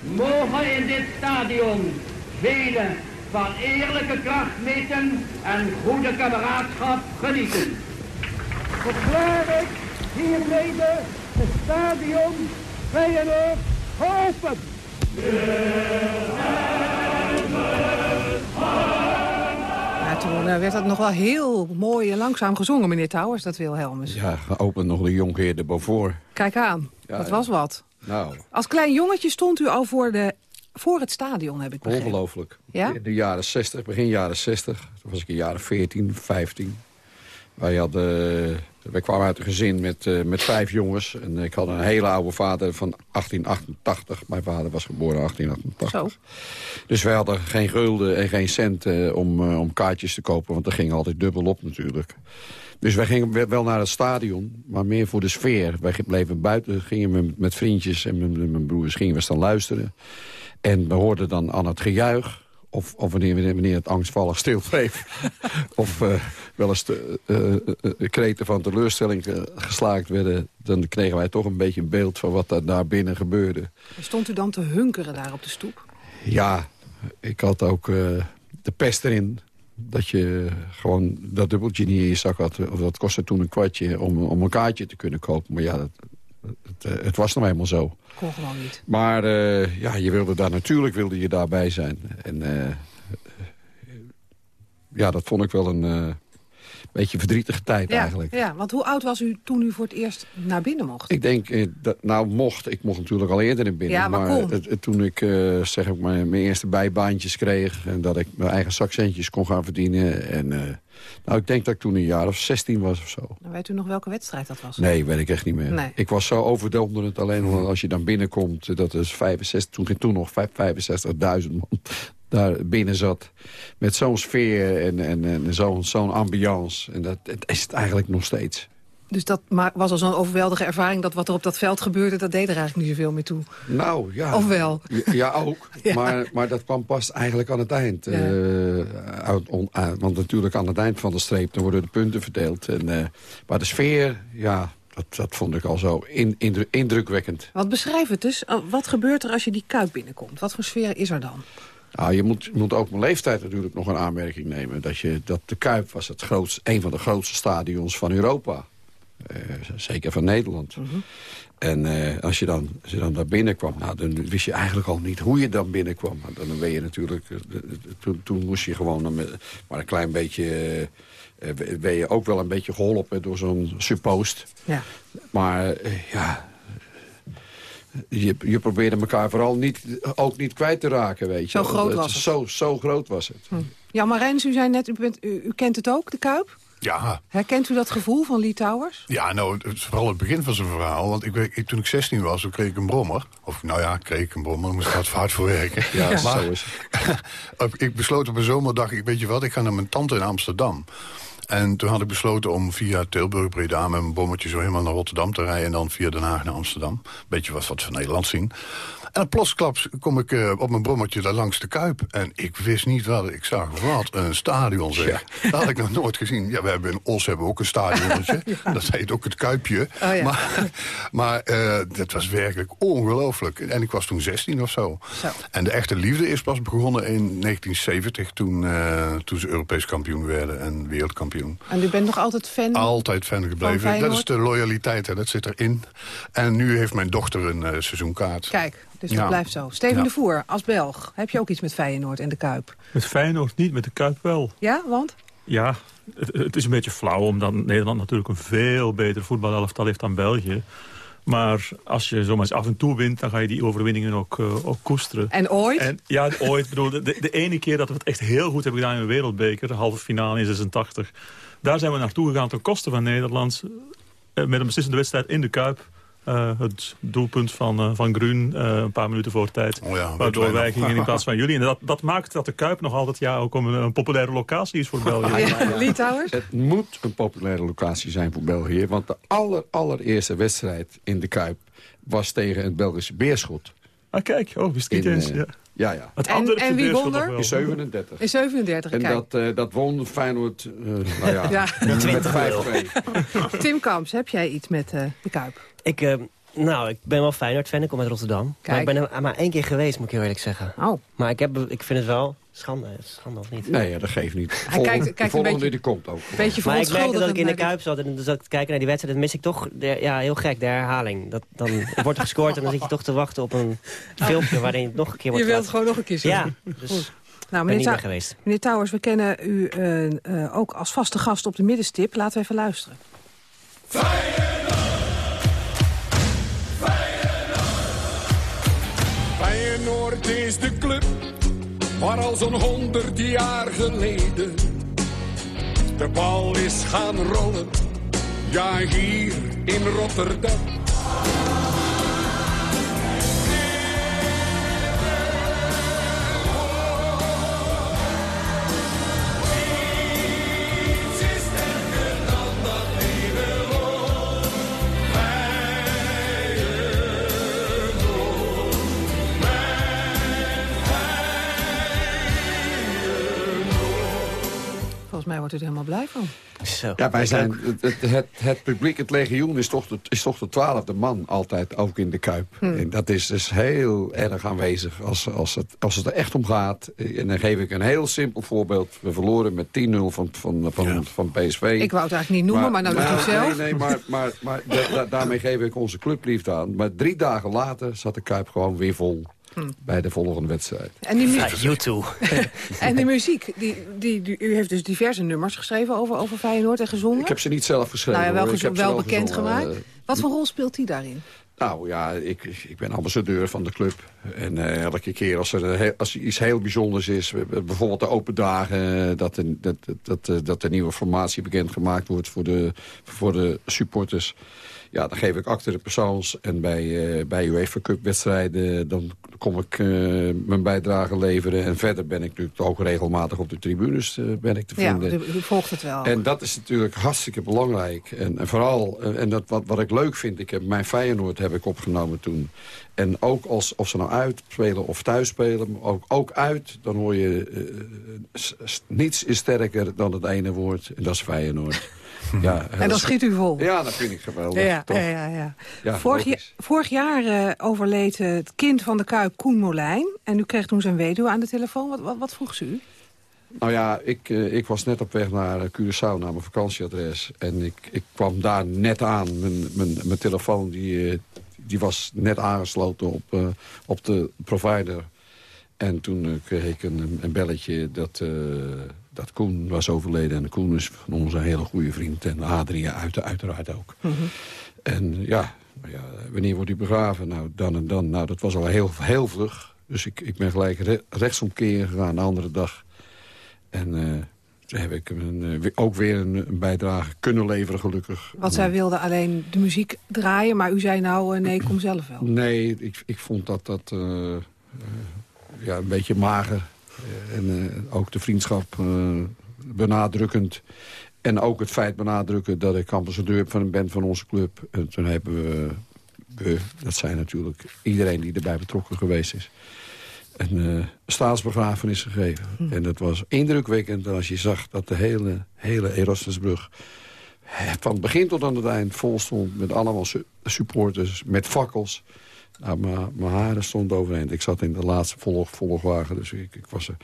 Speaker 6: Mogen in dit stadion vele van eerlijke kracht meten en goede kameraadschap genieten. Verklaar ik hiermede het stadion Feyenoord geopend.
Speaker 10: toen eh, werd dat nog wel heel mooi en langzaam gezongen, meneer Towers, dat Wilhelmus.
Speaker 11: Ja, geopend nog de jonkheer de Beaufort.
Speaker 10: Kijk aan,
Speaker 11: Ja,
Speaker 10: dat
Speaker 11: ja.
Speaker 10: was wat.
Speaker 11: Nou,
Speaker 10: Als klein jongetje stond u al voor, de, voor het stadion, heb ik begrepen.
Speaker 11: ongelooflijk.
Speaker 10: Ja?
Speaker 11: In de jaren 60, begin jaren 60. Toen was ik in jaren 14, 15. Wij, hadden, wij kwamen uit een gezin met, eh, met vijf jongens. En ik had een hele oude vader van 1888. Mijn vader was geboren in 1888. Dus wij hadden geen gulden en geen cent eh, om, eh, om kaartjes te kopen. Want dat ging altijd dubbel op natuurlijk. Dus wij gingen we- wel naar het stadion, maar meer voor de sfeer. Wij bleven buiten, gingen we met vriendjes en mijn, mijn broers gingen we staan luisteren. En we hoorden dan aan het gejuich... of, of wanneer, wanneer het angstvallig stil bleef... of eh, wel eens de, eh, eh, kreten van teleurstelling geslaakt werden... dan kregen wij toch een beetje een beeld van wat daar, daar binnen gebeurde.
Speaker 10: Stond u dan te hunkeren daar op de stoep?
Speaker 11: Ja, ik had ook eh, de pest erin. Dat je gewoon dat dubbeltje niet in je zak had. Of dat kostte toen een kwartje om, om een kaartje te kunnen kopen. Maar ja, dat, het, het was nou eenmaal zo.
Speaker 10: Kon gewoon niet.
Speaker 11: Maar eh, ja, je wilde daar natuurlijk wilde je daarbij zijn. En eh, ja, dat vond ik wel een eh, beetje verdrietige tijd
Speaker 10: Ja,
Speaker 11: eigenlijk.
Speaker 10: ja, want hoe oud was u toen u voor het eerst naar binnen mocht?
Speaker 11: Ik denk, eh, dat, nou mocht, ik mocht natuurlijk al eerder in binnen.
Speaker 10: Ja, maar
Speaker 11: het- het- toen ik eh, zeg ik maar, mijn eerste bijbaantjes kreeg... en dat ik mijn eigen zakcentjes kon gaan verdienen. En, eh, nou, ik denk dat ik toen een jaar of 16 was of zo.
Speaker 10: Dan weet u nog welke wedstrijd dat was?
Speaker 11: Nee, weet ik echt niet meer.
Speaker 10: Nee.
Speaker 11: Ik was zo overdonderend alleen al als je dan binnenkomt. Dat is 65, toen, toen nog 65.000 man daar binnen zat. Met zo'n sfeer en, en, en zo'n zo'n ambiance. En dat, dat is het eigenlijk nog steeds.
Speaker 10: Dus dat was al zo'n overweldige ervaring... dat wat er op dat veld gebeurde, dat deed er eigenlijk niet zoveel meer toe.
Speaker 11: Nou, ja.
Speaker 10: Of wel?
Speaker 11: Ja, ja, ook. Maar, maar dat kwam pas eigenlijk aan het eind.
Speaker 10: Ja.
Speaker 11: Eh, uit, on- uit- want natuurlijk aan het eind van de streep... dan worden de punten verdeeld. En, eh, maar de sfeer, ja, dat, dat vond ik al zo in, indru- indrukwekkend.
Speaker 10: Wat beschrijf het dus. Oh, Wat gebeurt er als je die kuip binnenkomt? Wat voor sfeer is er dan?
Speaker 11: Nou, je moet, je moet ook mijn leeftijd natuurlijk nog een aanmerking nemen. Dat, je, dat de Kuip was het grootst, een van de grootste stadions van Europa. Eh, zeker van Nederland. En eh, als, je dan, als je dan daar binnenkwam, nou, dan wist je eigenlijk al niet hoe je dan binnenkwam. Maar dan ben je natuurlijk, eh, toen, toen moest je gewoon dan met, maar een klein beetje... eh, ben je ook wel een beetje geholpen door zo'n suppost.
Speaker 10: Ja.
Speaker 11: Maar ja, je, je probeerde elkaar vooral niet, ook niet kwijt te raken, weet je.
Speaker 10: Zo groot
Speaker 11: Het-
Speaker 10: was het.
Speaker 11: Zo, zo groot was het.
Speaker 10: Ja, Marijns, u zei net, u, bent, u, u kent het ook, de kuip?
Speaker 12: Ja,
Speaker 10: Herkent u dat gevoel van Lee Towers?
Speaker 12: Ja, nou, het is vooral het begin van zijn verhaal. Want ik, weet- ik, toen ik 16 was, toen kreeg ik een brommer. Of nou ja, kreeg ik een brommer, daar moest ik hard hard voor werken.
Speaker 11: Ja,
Speaker 12: maar,
Speaker 11: zo is
Speaker 12: op- ik besloot op een zomerdag, ik weet je wat, ik ga naar mijn tante in Amsterdam. En toen had ik besloten om via Tilburg, Breda... met mijn bommetje zo helemaal naar Rotterdam te rijden... en dan via Den Haag naar Amsterdam. Beetje wat, wat van Nederland zien. En dan plotsklaps kom ik eh, op mijn brommetje daar langs de Kuip. En ik wist niet wat ik zag. Wat een stadion zeg. Dat had ik nog nooit gezien. Ja, we hebben in Os hebben we ook een stadionnetje. Dat heet ook het Kuipje.
Speaker 10: Oh ja.
Speaker 12: Maar, maar eh, dat was werkelijk ongelooflijk. En ik was toen 16 of zo.
Speaker 10: Zo.
Speaker 12: En de echte liefde is pas begonnen in 1970... toen, eh, toen ze Europees kampioen werden en wereldkampioen.
Speaker 10: En u bent nog altijd fan?
Speaker 12: Altijd fan gebleven. Dat is de loyaliteit, hè, dat zit erin. En nu heeft mijn dochter een eh, seizoenkaart.
Speaker 10: Kijk, dus
Speaker 12: Ja.
Speaker 10: dat blijft zo. Steven
Speaker 12: Ja.
Speaker 10: de Voer, als Belg, heb je ook iets met Feyenoord en de Kuip?
Speaker 14: Met Feyenoord niet, met de Kuip wel.
Speaker 10: Ja, want?
Speaker 14: Ja, het, het is een beetje flauw omdat Nederland natuurlijk een veel beter voetbalelftal heeft dan België. Maar als je zomaar eens af en toe wint, dan ga je die overwinningen ook, eh, ook koesteren.
Speaker 10: En ooit?
Speaker 14: En, ja, ooit. Bedoel, de, de ene keer dat we het echt heel goed hebben gedaan in de wereldbeker, de halve finale in 86. Daar zijn we naartoe gegaan ten koste van Nederland. eh, Met een beslissende wedstrijd in de Kuip. Eh, het doelpunt van, eh, van Grun, eh, een paar minuten voor tijd.
Speaker 12: Oh ja,
Speaker 14: waardoor
Speaker 12: wij
Speaker 14: gingen in plaats van jullie. En dat, dat maakt dat de Kuip nog altijd ja, ook een, een populaire locatie is voor België.
Speaker 10: Ja?
Speaker 11: Het moet een populaire locatie zijn voor België. Want de aller, allereerste wedstrijd in de Kuip was tegen het Belgische Beerschot.
Speaker 14: Ah, kijk, oh, wist ik niet
Speaker 11: In,
Speaker 14: eens. Ja.
Speaker 11: Ja, ja.
Speaker 14: Het
Speaker 10: En- en wie won er?
Speaker 11: In 37.
Speaker 10: In 37,
Speaker 11: En
Speaker 10: kijk.
Speaker 11: dat, eh, dat won Feyenoord, eh, nou ja,
Speaker 10: Ja.
Speaker 11: met 5-2.
Speaker 10: Tim Kamps, heb jij iets met eh, de Kuip?
Speaker 13: Ik, eh, nou, ik ben wel Feyenoord-fan. Ik kom uit Rotterdam. Maar ik ben er maar één keer geweest, moet ik heel eerlijk zeggen.
Speaker 10: Oh.
Speaker 13: Maar ik, heb, ik vind het wel schande. Schande of niet?
Speaker 11: Nee, ja, dat geeft niet.
Speaker 10: kijkt-
Speaker 11: Volgende,
Speaker 10: kijkt
Speaker 11: de
Speaker 10: een
Speaker 11: volgende
Speaker 10: beetje-
Speaker 11: die komt ook.
Speaker 10: Beetje
Speaker 13: Maar ik merkte dat ik in de Kuip zat en dus dat ik te kijken naar die wedstrijd... dan mis ik toch, de, ja, heel gek, de herhaling. Dat, dan wordt er gescoord en dan zit je toch te wachten op een filmpje... waarin het nog een keer wordt
Speaker 10: Je wilt gewoon nog een keer zien.
Speaker 13: Ja, dus
Speaker 10: Goed. Nou,
Speaker 13: ben
Speaker 10: meneer,
Speaker 13: niet
Speaker 10: Ta-
Speaker 13: meer geweest.
Speaker 10: meneer Towers, we kennen u eh, eh, ook als vaste gast op de middenstip. Laten we even luisteren.
Speaker 21: Feyenoord is de club waar al zo'n honderd jaar geleden de bal is gaan rollen. Ja, hier in Rotterdam.
Speaker 10: Mij wordt u er helemaal blij van.
Speaker 11: Ja, wij zijn, het, het, het, het publiek, het legioen, is toch, de, is toch de twaalfde man altijd, ook in de Kuip.
Speaker 10: Hmm.
Speaker 11: En dat is dus heel erg aanwezig als, als, het, als het er echt om gaat. En dan geef ik een heel simpel voorbeeld. We verloren met 10-0 van, van, van, van PSV.
Speaker 10: Ik wou het eigenlijk niet noemen, maar, nou doet u zelf.
Speaker 11: Nee, nee, maar, maar, maar da- da- daarmee geef ik onze clubliefde aan. Maar drie dagen later zat de Kuip gewoon weer vol.
Speaker 10: Hmm.
Speaker 11: Bij de volgende wedstrijd.
Speaker 10: En die, mu-
Speaker 13: YouTube.
Speaker 10: en die muziek, die, die, die- u heeft dus diverse nummers geschreven over, over Feyenoord en gezongen.
Speaker 11: Ik heb ze niet zelf geschreven.
Speaker 10: nou ja, wel,
Speaker 11: hoor. Ik
Speaker 10: gezo-
Speaker 11: heb ze
Speaker 10: wel bekend
Speaker 11: gezongen,
Speaker 10: gemaakt.
Speaker 11: eh,
Speaker 10: Wat voor rol speelt die daarin?
Speaker 11: Nou ja, ik, ik ben ambassadeur van de club. En eh, elke keer als er, een heel- als er iets heel bijzonders is... bijvoorbeeld de open dagen... eh, dat, de, dat, dat, dat, dat de nieuwe formatie bekendgemaakt wordt voor de, voor de supporters... Ja, dan geef ik acte de persoons. En bij, eh bij UEFA Cup wedstrijden... dan kom ik eh, mijn bijdrage leveren. En verder ben ik natuurlijk ook regelmatig op de tribunes eh, ben ik te
Speaker 10: Ja,
Speaker 11: vinden.
Speaker 10: u, u volgt het wel.
Speaker 11: En dat is natuurlijk hartstikke belangrijk. En, en vooral, en dat, wat, wat ik leuk vind, ik heb mijn Feyenoord heb ik opgenomen toen. En ook als of ze nou uitspelen of thuis spelen, maar ook, ook uit, dan hoor je... niets is sterker dan het ene woord, en dat is Feyenoord. Ja,
Speaker 10: en dan schiet u vol.
Speaker 11: Ja, dat vind ik geweldig.
Speaker 10: Ja,
Speaker 11: toch?
Speaker 10: ja, ja, ja. Vorig, ja- vorig jaar eh, overleed het kind van de Kuip, Koen Molijn. En u kreeg toen zijn weduwe aan de telefoon. Wat, wat, wat vroeg ze u?
Speaker 11: Nou ja, ik, eh, ik was net op weg naar eh, Curaçao, naar mijn vakantieadres. En ik, ik kwam daar net aan. Mijn, mijn, mijn telefoon die, die was net aangesloten op, op de provider. En toen kreeg ik een, een belletje dat, dat Koen was overleden. En Koen is van ons een hele goede vriend. En Adria uit, uiteraard ook. En ja, ja, wanneer wordt hij begraven? Nou, dan en dan. Nou, dat was al heel, heel vlug. Dus ik, ik ben gelijk re rechtsomkeren gegaan de andere dag. En eh, toen heb ik een, eh, ook weer een, een bijdrage kunnen leveren, gelukkig.
Speaker 10: Want zij wilde alleen de muziek draaien, maar u zei nou, eh, nee, kom zelf wel.
Speaker 11: Nee, ik, ik vond dat dat ja, een beetje mager. Eh, en eh, ook de vriendschap eh, benadrukkend. En ook het feit benadrukken dat ik ambassadeur van, ben van onze club. En toen hebben we, we, dat zijn natuurlijk iedereen die erbij betrokken geweest is... een eh, staatsbegrafenis gegeven. En dat was indrukwekkend als je zag dat de hele, hele Erasmusbrug... van het begin tot aan het eind vol stond met allemaal su- supporters, met fakkels... Nou, mijn- haren stonden overeind. Ik zat in de laatste volg, volgwagen, dus ik, ik was er.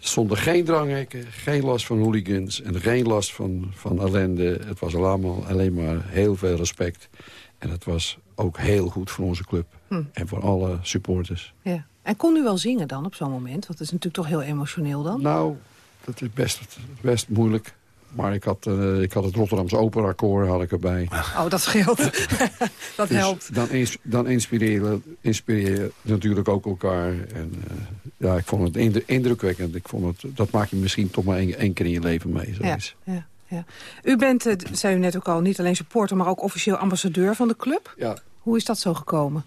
Speaker 11: Er stonden geen dranghekken, geen last van hooligans... en geen last van, van ellende. Het was allemaal alleen maar heel veel respect. En het was ook heel goed voor onze club.
Speaker 10: Hm.
Speaker 11: En voor alle supporters.
Speaker 10: Ja. En kon u wel zingen dan op zo'n moment? Want dat is natuurlijk toch heel emotioneel dan.
Speaker 11: Nou, dat is best, best moeilijk. Maar ik had, eh, ik had het Rotterdamse operakoor had ik erbij.
Speaker 10: Oh, dat scheelt. dat
Speaker 11: Dus
Speaker 10: helpt.
Speaker 11: Dan, ins dan inspireer, je natuurlijk ook elkaar. En eh, ja, ik vond het indru- indrukwekkend. Ik vond het, dat maak je misschien toch maar één, één keer in je leven mee.
Speaker 10: Ja, ja, ja. U bent, eh, zei u net ook al, niet alleen supporter, maar ook officieel ambassadeur van de club.
Speaker 11: Ja.
Speaker 10: Hoe is dat zo gekomen?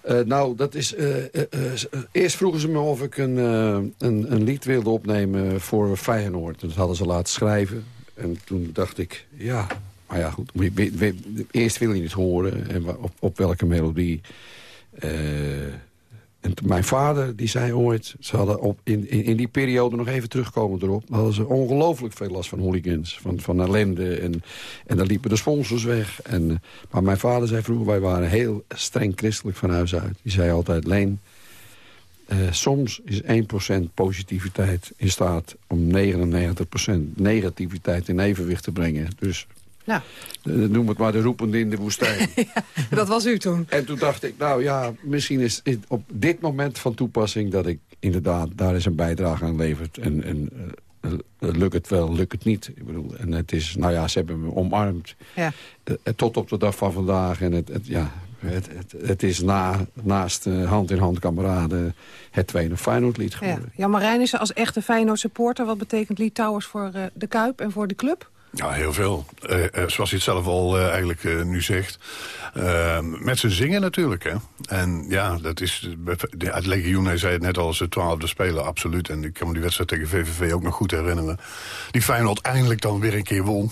Speaker 11: Eh, nou, dat is... eh, eh, eerst vroegen ze me of ik een, een, een lied wilde opnemen voor Feyenoord. Dat hadden ze laten schrijven. En toen dacht ik, ja... Maar ja, goed. Eerst wil je het horen. En op, op welke melodie. En mijn vader, die zei ooit... Ze hadden op, in, in, die periode nog even terugkomen erop... hadden ze ongelooflijk veel last van hooligans. Van, van ellende. En, en dan liepen de sponsors weg. En, maar mijn vader zei vroeger... wij waren heel streng christelijk van huis uit. Die zei altijd... Leen, eh, soms is 1% positiviteit in staat... om 99% negativiteit in evenwicht te brengen. Dus
Speaker 10: Nou,
Speaker 11: eh, noem het maar de roepende in de woestijn.
Speaker 10: dat was u toen.
Speaker 11: En toen dacht ik, nou ja, misschien is het op dit moment van toepassing... dat ik inderdaad, daar is een bijdrage aan geleverd. En, en uh, lukt het wel, lukt het niet. Ik bedoel, en het is, nou ja, ze hebben me omarmd.
Speaker 10: Ja.
Speaker 11: tot op de dag van vandaag. En het, het ja, het, het, het, is na, naast hand in hand kameraden het tweede Feyenoord-lied geworden.
Speaker 10: Ja. Jan Marijnissen als echte Feyenoord-supporter... wat betekent Lee Towers voor de Kuip en voor de club?
Speaker 12: Ja, heel veel. Uh, zoals hij het zelf al uh, eigenlijk nu zegt. met zijn zingen natuurlijk. Hè. En ja, dat is... Het legioen, zei het net al, de twaalfde speler, absoluut. En ik kan me die wedstrijd tegen VVV ook nog goed herinneren. Die Feyenoord eindelijk dan weer een keer won.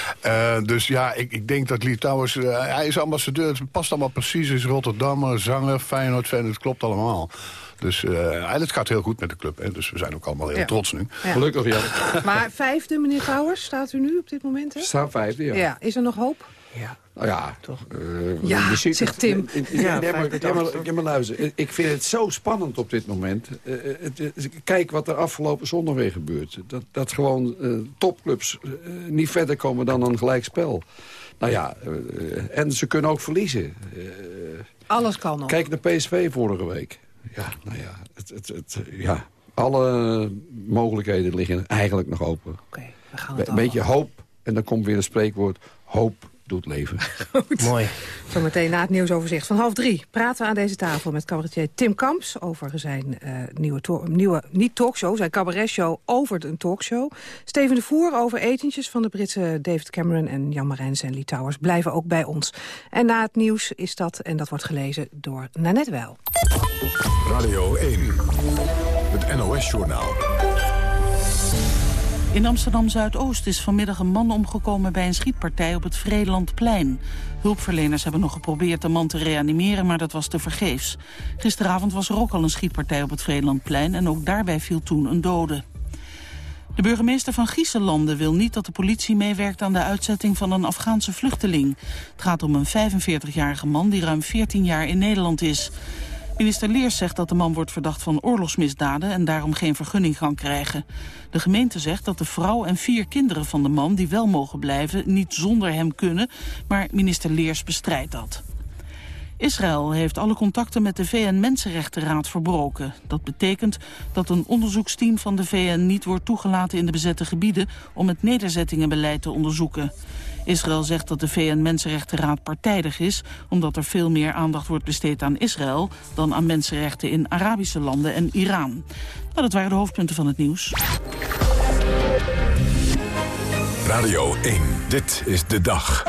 Speaker 12: dus ja, ik, ik denk dat Lee Towers... hij is ambassadeur, het past allemaal precies. Is Rotterdammer, zanger, Feyenoord, Feyenoord, het klopt allemaal. Dus uh, het gaat heel goed met de club. Hè. Dus we zijn ook allemaal heel trots nu.
Speaker 10: Ja.
Speaker 11: Gelukkig, ja.
Speaker 10: Maar vijfde, meneer Towers, staat u nu op dit moment? Hè?
Speaker 11: Staat vijfde, ja.
Speaker 10: ja. Is er nog hoop?
Speaker 11: Ja. Nou ja, toch? Uh,
Speaker 10: ja, je ziet zegt Tim.
Speaker 11: Het, ja, maar, ja, maar, maar luister, ik vind het zo spannend op dit moment. Uh, het, het, kijk wat er afgelopen zondag weer gebeurt. Dat, dat gewoon uh, topclubs niet verder komen dan een gelijkspel. Nou ja, en ze kunnen ook verliezen.
Speaker 10: Alles kan nog.
Speaker 11: Kijk naar PSV vorige week. Ja, nou ja, het, het, het, ja, alle mogelijkheden liggen eigenlijk nog open.
Speaker 10: Oké, okay, we gaan het
Speaker 11: Een beetje hoop, en dan komt weer een spreekwoord, hoop doet leven.
Speaker 10: Goed.
Speaker 13: Mooi.
Speaker 10: Zometeen na het nieuwsoverzicht van half drie praten we aan deze tafel met cabaretier Tim Kamps over zijn uh, nieuwe, nieuwe, niet talkshow, zijn cabaretshow over een talkshow. Steven de Voer over etentjes van de Britse David Cameron en Jan Marijns en Lee Towers blijven ook bij ons. En na het nieuws is dat, en dat wordt gelezen door Nanette Wel.
Speaker 1: Radio 1, het NOS-journaal.
Speaker 2: In Amsterdam-Zuidoost is vanmiddag een man omgekomen bij een schietpartij op het Vreelandplein. Hulpverleners hebben nog geprobeerd de man te reanimeren, maar dat was tevergeefs. Gisteravond was er ook al een schietpartij op het Vreelandplein en ook daarbij viel toen een dode. De burgemeester van Griezenlanden wil niet dat de politie meewerkt aan de uitzetting van een Afghaanse vluchteling. Het gaat om een 45-jarige man die ruim 14 jaar in Nederland is. Minister Leers zegt dat de man wordt verdacht van oorlogsmisdaden en daarom geen vergunning kan krijgen. De gemeente zegt dat de vrouw en vier kinderen van de man die wel mogen blijven niet zonder hem kunnen, maar minister Leers bestrijdt dat. Israël heeft alle contacten met de VN-Mensenrechtenraad verbroken. Dat betekent dat een onderzoeksteam van de VN niet wordt toegelaten in de bezette gebieden om het nederzettingenbeleid te onderzoeken. Israël zegt dat de VN-Mensenrechtenraad partijdig is... omdat er veel meer aandacht wordt besteed aan Israël... dan aan mensenrechten in Arabische landen en Iran. Nou, dat waren de hoofdpunten van het nieuws.
Speaker 1: Radio 1, dit is de dag.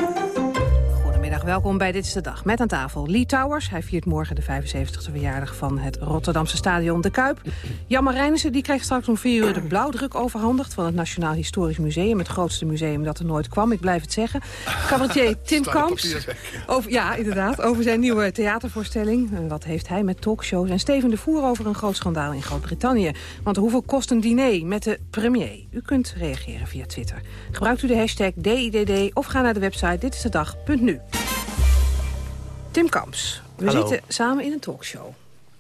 Speaker 10: Welkom bij Dit is de Dag. Met aan tafel Lee Towers. Hij viert morgen de 75e verjaardag van het Rotterdamse stadion De Kuip. Jan Marijnissen die krijgt straks om vier uur de blauwdruk overhandigd... van het Nationaal Historisch Museum, het grootste museum dat er nooit kwam. Ik blijf het zeggen. Cabaretier Tim Kamps. Over, ja, inderdaad. Over zijn nieuwe theatervoorstelling. Wat heeft hij met talkshows? En Steven de Voer over een groot schandaal in Groot-Brittannië. Want hoeveel kost een diner met de premier? U kunt reageren via Twitter. Gebruikt u de hashtag DIDD of ga naar de website ditistedag.nu. Tim Kamps, we
Speaker 13: Hallo.
Speaker 10: zitten samen in een talkshow.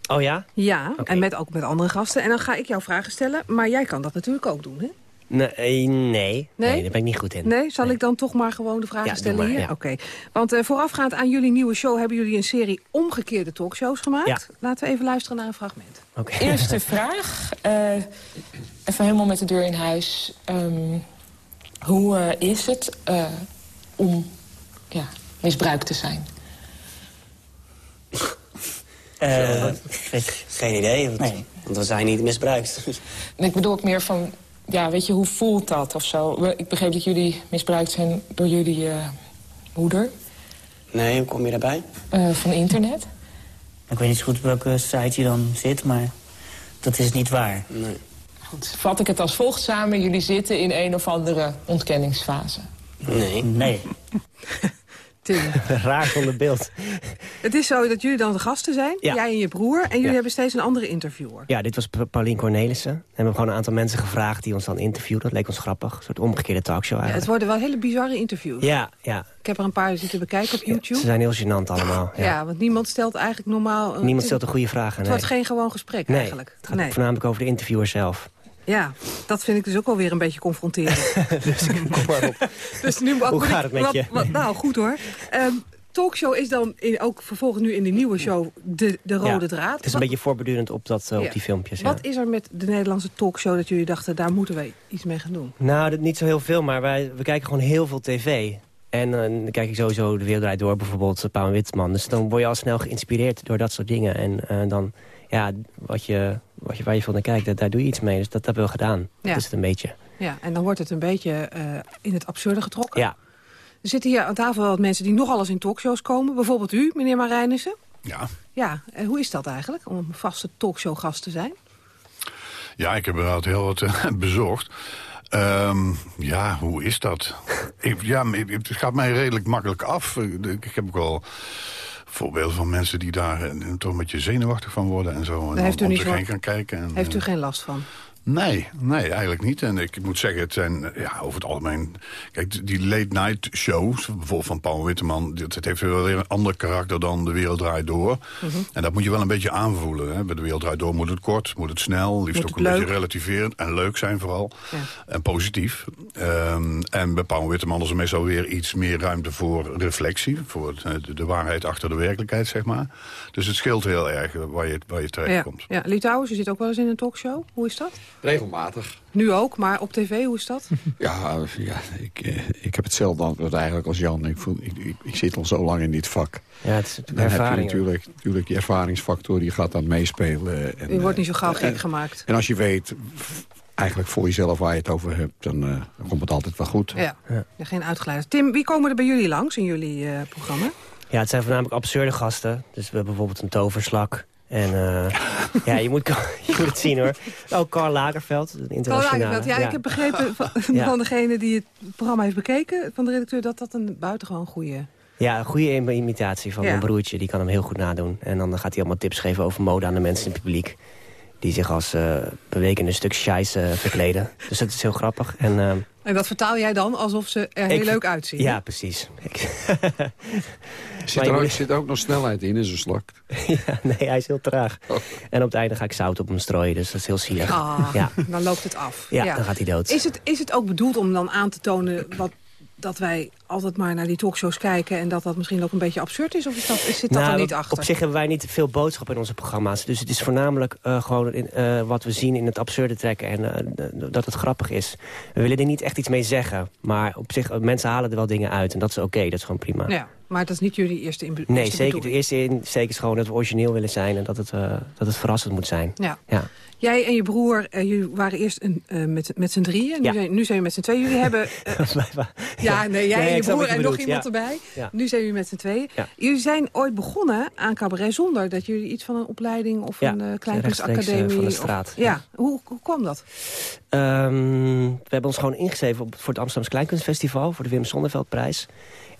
Speaker 13: Oh ja?
Speaker 10: Ja,
Speaker 13: Oké.
Speaker 10: en met, ook met andere gasten. En dan ga ik jou vragen stellen, maar jij kan dat natuurlijk ook doen, hè?
Speaker 13: Nee, eh, nee. nee. daar ben ik niet goed in.
Speaker 10: Nee, zal ik dan toch maar gewoon de vragen
Speaker 13: Ja,
Speaker 10: stellen
Speaker 13: maar,
Speaker 10: hier?
Speaker 13: ja.
Speaker 10: Oké. Want eh, voorafgaand aan jullie nieuwe show hebben jullie een serie omgekeerde talkshows gemaakt.
Speaker 13: Ja.
Speaker 10: Laten we even luisteren naar een fragment.
Speaker 22: Eerste vraag. eh, even helemaal met de deur in huis. Ehm, hoe eh, is het eh, om ja, misbruikt te zijn?
Speaker 23: Eh, geen idee, want, want we zijn niet misbruikt.
Speaker 22: En ik bedoel ook meer van, ja, weet je, hoe voelt dat of zo? Ik begreep dat jullie misbruikt zijn door jullie eh, moeder
Speaker 23: Nee, hoe kom je daarbij?
Speaker 22: eh, van internet.
Speaker 23: Ik weet niet zo goed op welke site je dan zit, maar dat is niet waar. Nee.
Speaker 22: Goed, vat ik het als volgt samen. Jullie zitten in een of andere ontkenningsfase.
Speaker 23: Nee. Nee.
Speaker 10: Tim.
Speaker 13: Raar zonder beeld.
Speaker 10: Het is zo dat jullie dan de gasten zijn,
Speaker 13: Ja.
Speaker 10: jij en je broer. En jullie
Speaker 13: Ja.
Speaker 10: hebben steeds een andere interviewer.
Speaker 13: Ja, dit was Pa- Paulien Cornelissen. We hebben gewoon een aantal mensen gevraagd die ons dan interviewden. Dat leek ons grappig. Een soort omgekeerde talkshow
Speaker 10: Ja, het
Speaker 13: eigenlijk.
Speaker 10: worden wel hele bizarre interviews.
Speaker 13: Ja, ja.
Speaker 10: Ik heb er een paar zitten bekijken op YouTube.
Speaker 13: Ze zijn heel gênant allemaal.
Speaker 10: ja.
Speaker 13: Ja.
Speaker 10: want niemand stelt eigenlijk normaal... een-
Speaker 13: Niemand stelt de goede vragen.
Speaker 10: Het
Speaker 13: nee.
Speaker 10: wordt geen gewoon gesprek
Speaker 13: nee,
Speaker 10: eigenlijk.
Speaker 13: het gaat
Speaker 10: Nee.
Speaker 13: voornamelijk over de interviewer zelf.
Speaker 10: Ja, dat vind ik dus ook wel weer een beetje confronterend.
Speaker 13: dus kom maar op.
Speaker 10: Dus nu,
Speaker 13: Hoe
Speaker 10: moet
Speaker 13: gaat
Speaker 10: ik-
Speaker 13: het met
Speaker 10: wat-
Speaker 13: je?
Speaker 10: wat- nou, goed hoor. Ehm, talkshow is dan in, ook vervolgens nu in de nieuwe show de, de rode
Speaker 13: Ja,
Speaker 10: draad.
Speaker 13: Het is een beetje voorbedurend op, dat, eh,
Speaker 10: Ja.
Speaker 13: op die filmpjes. ja.
Speaker 10: Wat is er met de Nederlandse talkshow dat jullie dachten... daar moeten wij iets mee gaan doen?
Speaker 13: Nou, dat niet zo heel veel, maar wij, we kijken gewoon heel veel tv. En eh, dan kijk ik sowieso de wereld door, bijvoorbeeld Pauw en Witteman. Dus dan word je al snel geïnspireerd door dat soort dingen. En eh, dan, ja, wat je, wat je, waar je van naar kijkt, dat, daar doe je iets mee. Dus dat hebben we gedaan.
Speaker 10: Ja.
Speaker 13: Dat is het een beetje.
Speaker 10: Ja, en dan wordt het een beetje eh, in het absurde getrokken.
Speaker 13: Ja.
Speaker 10: Er zitten hier aan tafel wat mensen die nogal eens in talkshows komen. Bijvoorbeeld u, meneer Marijnissen.
Speaker 12: Ja.
Speaker 10: Ja, en hoe is dat eigenlijk, om een vaste talkshowgast te zijn?
Speaker 12: Ja, ik heb inderdaad heel wat eh, bezocht. Ehm, ja, hoe is dat? ik, ja, het gaat mij redelijk makkelijk af. Ik, ik heb ook wel voorbeelden van mensen die daar eh, toch een beetje zenuwachtig van worden en zo. En
Speaker 10: heeft u niet
Speaker 12: heen gaan kijken. En,
Speaker 10: Heeft u
Speaker 12: eh,
Speaker 10: geen last van?
Speaker 12: Nee, nee, eigenlijk niet. En ik moet zeggen, het zijn ja, over het algemeen... Kijk, die late night shows, bijvoorbeeld van Paul Witteman... dat het heeft wel weer een ander karakter dan De Wereld Draait Door.
Speaker 10: Mhm.
Speaker 12: En dat moet je wel een beetje aanvoelen. Hè. Bij De Wereld Draait Door moet het kort, moet het snel... liefst
Speaker 10: Moet
Speaker 12: ook een
Speaker 10: leuk.
Speaker 12: beetje relativerend en leuk zijn vooral.
Speaker 10: Ja.
Speaker 12: En positief. Ehm, en bij Paul Witteman is er meestal weer iets meer ruimte voor reflectie. Voor eh, de, de waarheid achter de werkelijkheid, zeg maar. Dus het scheelt heel erg eh, waar je, waar je terecht
Speaker 10: Ja,
Speaker 12: komt.
Speaker 10: ja. Litouwers, u zit ook wel eens in een talkshow. Hoe is dat?
Speaker 11: Regelmatig.
Speaker 10: Nu ook, maar op tv, hoe is dat?
Speaker 11: Ja, ja ik, eh, ik heb hetzelfde antwoord eigenlijk als Jan. Ik, voel, ik, ik, ik zit al zo lang in dit vak.
Speaker 13: Ja, het is
Speaker 11: Dan heb je natuurlijk, natuurlijk die ervaringsfactor, die gaat dan meespelen. En,
Speaker 10: U wordt niet zo
Speaker 11: eh,
Speaker 10: gauw gek
Speaker 11: en-
Speaker 10: gemaakt.
Speaker 11: En als je weet, eigenlijk voor jezelf waar je het over hebt, dan, eh, dan komt het altijd wel goed.
Speaker 10: Ja, ja. geen uitgeleiders. Tim, wie komen er bij jullie langs in jullie eh, programma?
Speaker 13: Ja, het zijn voornamelijk absurde gasten. Dus we hebben bijvoorbeeld een toverslak. En eh, ja, je moet, je moet het zien hoor. Ook Karl Lagerveld, een
Speaker 10: Carl
Speaker 13: internationale.
Speaker 10: Lagerfeld, ja, ik heb begrepen van,
Speaker 13: Ja.
Speaker 10: van degene die het programma heeft bekeken... van de redacteur, dat dat een buitengewoon goede...
Speaker 13: Ja, een goede im- imitatie van
Speaker 10: Ja.
Speaker 13: mijn broertje. Die kan hem heel goed nadoen. En dan gaat hij allemaal tips geven over mode aan de mensen in het publiek. Die zich als eh bewekende stuk scheisse eh, verkleden. Dus dat is heel grappig. En, eh,
Speaker 10: En dat vertaal jij dan alsof ze er heel
Speaker 13: Ik-
Speaker 10: leuk uitzien?
Speaker 13: ja, precies.
Speaker 11: Zit er, ook, zit ook nog snelheid in, in zo'n slak?
Speaker 13: ja, nee, hij is heel traag. En op het einde ga ik zout op hem strooien. Dus dat is heel zielig.
Speaker 10: Ah,
Speaker 13: Ja.
Speaker 10: dan loopt het af.
Speaker 13: Ja, dan gaat hij dood.
Speaker 10: Is het, is het ook bedoeld om dan aan te tonen wat, dat wij altijd maar naar die talkshows kijken... en dat dat misschien ook een beetje absurd is? Of is dat, zit dat
Speaker 13: Nou,
Speaker 10: er niet
Speaker 13: op-
Speaker 10: achter?
Speaker 13: Op zich hebben wij niet veel boodschap in onze programma's. Dus het is voornamelijk eh, gewoon in, eh, wat we zien in het absurde trekken. En eh, dat het grappig is. We willen er niet echt iets mee zeggen. Maar op zich, mensen halen er wel dingen uit. En dat is oké, dat is gewoon prima.
Speaker 10: Ja, maar dat is niet jullie eerste inbe-
Speaker 13: Nee,
Speaker 10: eerste
Speaker 13: zeker. De eerste insteek is gewoon dat we origineel willen zijn. En dat het, dat het verrassend moet zijn.
Speaker 10: Ja.
Speaker 13: Ja.
Speaker 10: Jij en je broer, eh, jullie waren eerst een, eh, met, met z'n drieën. Nu,
Speaker 13: Ja.
Speaker 10: zijn, nu zijn jullie met z'n tweeën. Jullie hebben... eh, ja, nee, jij
Speaker 13: Nee,
Speaker 10: en je broer en nog iemand
Speaker 13: ja.
Speaker 10: erbij.
Speaker 13: Ja.
Speaker 10: Nu zijn jullie met z'n tweeën.
Speaker 13: Ja.
Speaker 10: Jullie zijn ooit begonnen aan cabaret zonder dat jullie iets van een opleiding of
Speaker 13: Ja,
Speaker 10: een uh, kleinkunstacademie...
Speaker 13: van de
Speaker 10: of- ja, Hoe, hoe kwam dat?
Speaker 13: Ehm, we hebben ons gewoon ingeschreven op, voor het Amsterdamse Kleinkunstfestival... voor de Wim Sonneveldprijs.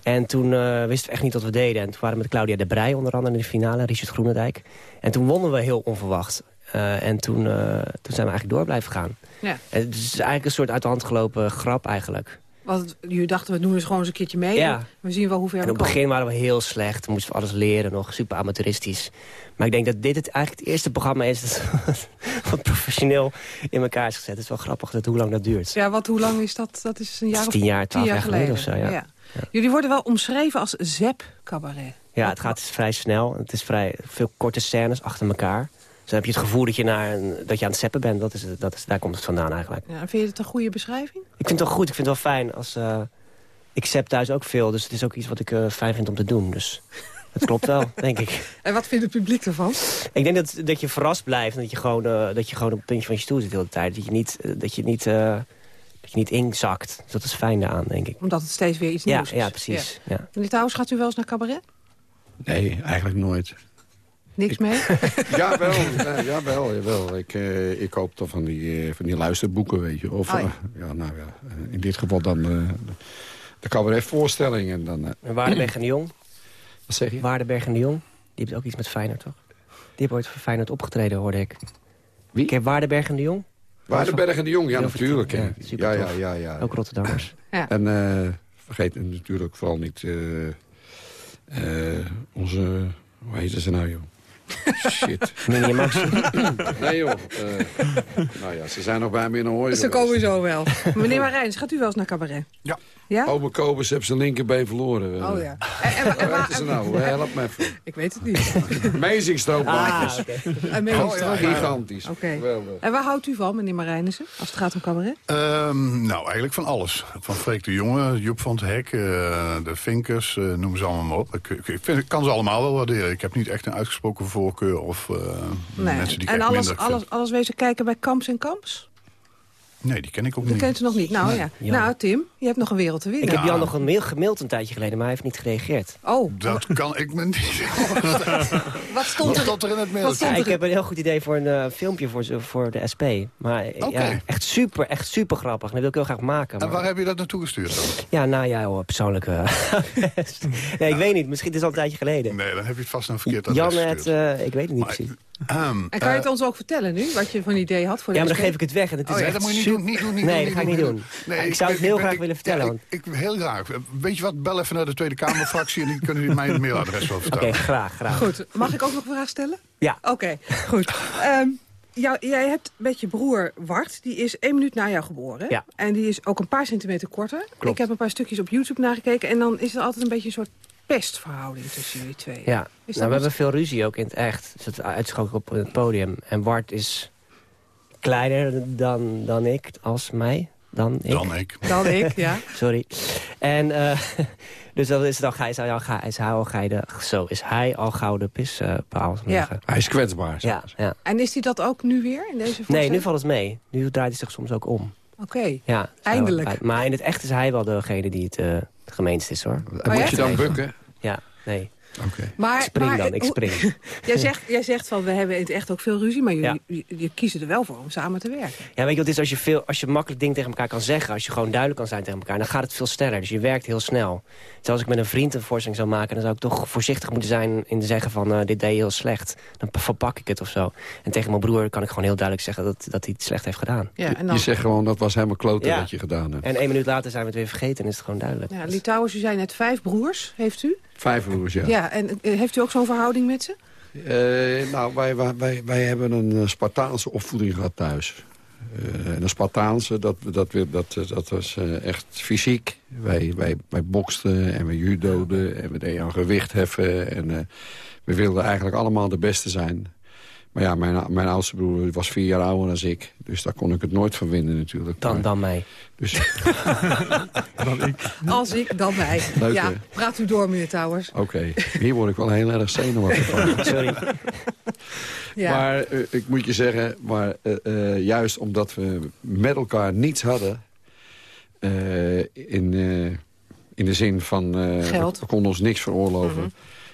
Speaker 13: En toen eh, wisten we echt niet wat we deden. En toen waren we met Claudia de Brij onder andere in de finale, Richard Groenendijk. En toen wonnen we heel onverwacht. Eh, en toen, eh, toen zijn we eigenlijk door blijven gaan.
Speaker 10: Ja.
Speaker 13: En het is eigenlijk een soort uit de hand gelopen grap eigenlijk.
Speaker 10: Want jullie dachten, we doen dus gewoon eens een keertje mee.
Speaker 13: Ja.
Speaker 10: en We zien wel hoe ver
Speaker 13: En
Speaker 10: we
Speaker 13: op het begin waren we heel slecht. Moesten we alles leren nog. Super amateuristisch. Maar ik denk dat dit het, eigenlijk het eerste programma is... Dat, wat professioneel in elkaar is gezet. Het is wel grappig dat, hoe lang dat duurt.
Speaker 10: Ja, wat, hoe lang is dat? Dat is een jaar
Speaker 13: is
Speaker 10: of
Speaker 13: tien jaar, twaalf jaar geleden of zo, ja.
Speaker 10: Jullie worden wel omschreven als zep-cabaret.
Speaker 13: Ja, het gaat vrij snel. Het is vrij veel korte scènes achter elkaar. Dus dan heb je het gevoel dat je, naar een, dat je aan het zeppen bent. Dat is, dat is, daar komt het vandaan eigenlijk.
Speaker 10: Ja, en vind je het een goede beschrijving?
Speaker 13: Ik vind het wel goed. Ik vind het wel fijn. Als, eh, ik zep thuis ook veel. Dus het is ook iets wat ik eh, fijn vind om te doen. Dus het klopt wel, denk ik.
Speaker 10: En wat vindt het publiek ervan?
Speaker 13: Ik denk dat, dat je verrast blijft. En dat je, gewoon, eh, dat je gewoon op het puntje van je stoel zit de hele tijd. Dat je niet, dat je niet, eh, dat je niet inzakt. Dus dat is fijn daaraan, denk ik.
Speaker 10: Omdat het steeds weer iets
Speaker 13: Ja,
Speaker 10: nieuws is.
Speaker 13: ja, precies. Ja.
Speaker 10: En trouwens, gaat u wel eens naar cabaret?
Speaker 11: Nee, eigenlijk nooit.
Speaker 10: Niks mee?
Speaker 11: Jawel, ja, jawel, jawel. Ik, eh, ik koop dan van die, eh, van die luisterboeken, weet je. Of,
Speaker 10: Oh, ja.
Speaker 11: eh, ja, nou ja, eh, in dit geval dan eh, de cabaretvoorstelling. En dan, eh,
Speaker 13: En Waardenberg en de Jong.
Speaker 11: Wat zeg je?
Speaker 13: Waardenberg en de Jong. Die heeft ook iets met Feyenoord, toch? Die heeft ooit voor Feyenoord opgetreden, hoorde ik. Wie? Ik heb Waardenberg en de Jong.
Speaker 11: Waardenberg en de Jong, ja, natuurlijk.
Speaker 13: ja, super
Speaker 11: Ja, ja, ja, ja.
Speaker 13: Ook Rotterdammers.
Speaker 10: Ja.
Speaker 11: En eh, vergeet natuurlijk vooral niet eh, eh, onze... Hoe heet ze nou, joh? Shit.
Speaker 13: Maxi.
Speaker 11: Nee joh. Eh, nou ja, ze zijn nog bij me in een hooi
Speaker 10: Ze komen zo wel. Meneer Marijns, gaat u wel eens naar cabaret?
Speaker 12: Ja.
Speaker 10: Ja?
Speaker 11: Ome Kobus heeft zijn linkerbeen verloren.
Speaker 10: Oh ja. En, en,
Speaker 11: Waar weten ze nou? Help me even.
Speaker 10: Ik weet het niet.
Speaker 11: Amazing stroopmakers.
Speaker 10: Ah. Amazing
Speaker 11: Oh, ja. Gigantisch.
Speaker 10: En waar houdt u van, meneer Marijnissen, als het gaat om cabaret?
Speaker 12: Ehm, nou, eigenlijk van alles. Van Freek de Jonge, Joep van het Hek, eh, de Vinkers, eh, noem ze allemaal maar op. Ik, ik, ik, vind, ik kan ze allemaal wel waarderen. Ik heb niet echt een uitgesproken voorkeur of eh, mensen die ik
Speaker 10: en alles,
Speaker 12: minder
Speaker 10: alles, alles wezen kijken bij Kamps en Kamps?
Speaker 12: Nee, die ken ik ook niet.
Speaker 10: kent u nog niet. Nou ja.
Speaker 13: Jan.
Speaker 10: Nou, Tim, je hebt nog een wereld te winnen.
Speaker 13: Ik heb Jan nog een mail gemaild een tijdje geleden, maar hij heeft niet gereageerd.
Speaker 10: Oh.
Speaker 12: Dat kan ik me niet.
Speaker 10: Wat stond
Speaker 12: Wat
Speaker 10: er,
Speaker 12: stond er in het
Speaker 13: Ja,
Speaker 10: er
Speaker 13: ik heb een heel goed idee voor een eh, filmpje voor, ze- voor de SP. Maar eh, ja, echt super, echt super grappig. Dat wil ik heel graag maken.
Speaker 12: En
Speaker 13: maar-
Speaker 12: waar heb je dat naartoe gestuurd dan?
Speaker 13: Ja, nou ja, hoor, persoonlijke... nee, ik weet niet. Misschien het is al een tijdje geleden.
Speaker 12: Nee, dan heb je het vast naar een verkeerd
Speaker 13: Jan,
Speaker 12: adres
Speaker 13: het,
Speaker 12: gestuurd.
Speaker 13: eh, ik weet het niet precies.
Speaker 12: Ehm,
Speaker 10: En kan je het ons ook vertellen nu, wat je van idee had voor de
Speaker 13: Ja, maar dan
Speaker 10: SP?
Speaker 13: geef ik het weg. En het is
Speaker 12: Oh ja,
Speaker 13: echt
Speaker 12: dat moet je niet doen, niet doen, niet
Speaker 13: Nee,
Speaker 12: doen,
Speaker 13: dat ga ik
Speaker 12: niet doen.
Speaker 13: doen.
Speaker 12: Nee,
Speaker 13: ik zou het heel
Speaker 12: ben-
Speaker 13: graag
Speaker 12: ik-
Speaker 13: willen vertellen.
Speaker 12: ja,
Speaker 13: want-
Speaker 12: ik, ik- heel graag. Weet je wat, bel even naar de Tweede Kamerfractie... en die kunnen jullie mijn mailadres wel
Speaker 13: Oké,
Speaker 12: vertellen.
Speaker 13: graag, graag.
Speaker 10: Goed, mag ik ook nog een vraag stellen?
Speaker 13: Ja.
Speaker 10: Oké, goed. Ehm, jou, jij hebt met je broer Wart, die is één minuut na jou geboren.
Speaker 13: Ja.
Speaker 10: En die is ook een paar centimeter korter.
Speaker 13: Klopt.
Speaker 10: Ik heb een paar stukjes op YouTube nagekeken... en dan is er altijd een beetje een soort pestverhouding tussen jullie twee.
Speaker 13: Ja,
Speaker 10: dat
Speaker 13: nou, we hebben veel ruzie ook in het echt. Dus het uitschok op het podium. En Bart is kleiner dan, dan ik, als mij. Dan ik.
Speaker 12: Dan ik.
Speaker 10: Dan ik, ja.
Speaker 13: Sorry. En eh, dus dat is dan hij is hij al, ga- is hij al geide, zo is hij al gouden pispaal.
Speaker 10: Ja.
Speaker 13: Ja.
Speaker 11: Hij is kwetsbaar.
Speaker 13: Ja, ja.
Speaker 10: En is hij dat ook nu weer in deze
Speaker 13: Nee, nu valt het mee. Nu draait hij zich soms ook om.
Speaker 10: Oké.
Speaker 13: Ja,
Speaker 10: Eindelijk.
Speaker 13: maar in het echt is hij wel degene die het, eh, het gemeenst is, hoor.
Speaker 11: En
Speaker 10: Oh,
Speaker 11: moet
Speaker 10: ja?
Speaker 11: je dan bukken?
Speaker 13: Ja, nee.
Speaker 11: Oké.
Speaker 10: Maar,
Speaker 13: Ik spring
Speaker 10: maar,
Speaker 13: dan, ik spring.
Speaker 10: jij, zegt, jij zegt van, we hebben in het echt ook veel ruzie... maar jullie,
Speaker 13: Ja.
Speaker 10: je, je kiezen er wel voor om samen te werken.
Speaker 13: Ja, weet je wat het is? Als je, veel, als je makkelijk dingen tegen elkaar kan zeggen... als je gewoon duidelijk kan zijn tegen elkaar... dan gaat het veel sneller. Dus je werkt heel snel. Dus als ik met een vriend een voorstelling zou maken... dan zou ik toch voorzichtig moeten zijn in te zeggen van... eh, dit deed je heel slecht. Dan verpak ik het of zo. En tegen mijn broer kan ik gewoon heel duidelijk zeggen... dat, dat hij het slecht heeft gedaan.
Speaker 10: Ja, en dan,
Speaker 11: Je zegt gewoon, dat was helemaal kloten
Speaker 13: Ja.
Speaker 11: wat je gedaan hebt.
Speaker 13: En één minuut later zijn we het weer vergeten en is het gewoon duidelijk.
Speaker 10: ja, Litouwers, u zei net vijf broers, heeft u?
Speaker 11: Vijf broers, ja.
Speaker 10: Ja, en eh, heeft u ook zo'n verhouding met ze?
Speaker 11: Eh, nou, wij, wij, wij, hebben een eh, Spartaanse opvoeding gehad thuis. En een Spartaanse, dat, dat, dat, dat, dat was echt fysiek. Wij, wij, wij boksten en we judoden en we deden aan gewicht heffen. En we wilden eigenlijk allemaal de beste zijn. Maar ja, mijn, mijn oudste broer was vier jaar ouder dan ik. Dus daar kon ik het nooit van winnen natuurlijk.
Speaker 13: Dan,
Speaker 11: Maar-
Speaker 13: dan mij.
Speaker 11: Dus,
Speaker 10: Als ik, dan wij.
Speaker 11: Leuk,
Speaker 10: ja,
Speaker 11: hè?
Speaker 10: praat u door, meneer Towers.
Speaker 11: Oké, hier word ik wel heel erg zenuwachtig van.
Speaker 13: Sorry.
Speaker 10: Ja.
Speaker 11: Maar eh, ik moet je zeggen, maar, eh, eh, juist omdat we met elkaar niets hadden... eh, in, eh, in de zin van... eh,
Speaker 10: Geld.
Speaker 11: We konden ons niks veroorloven.
Speaker 10: Mhm.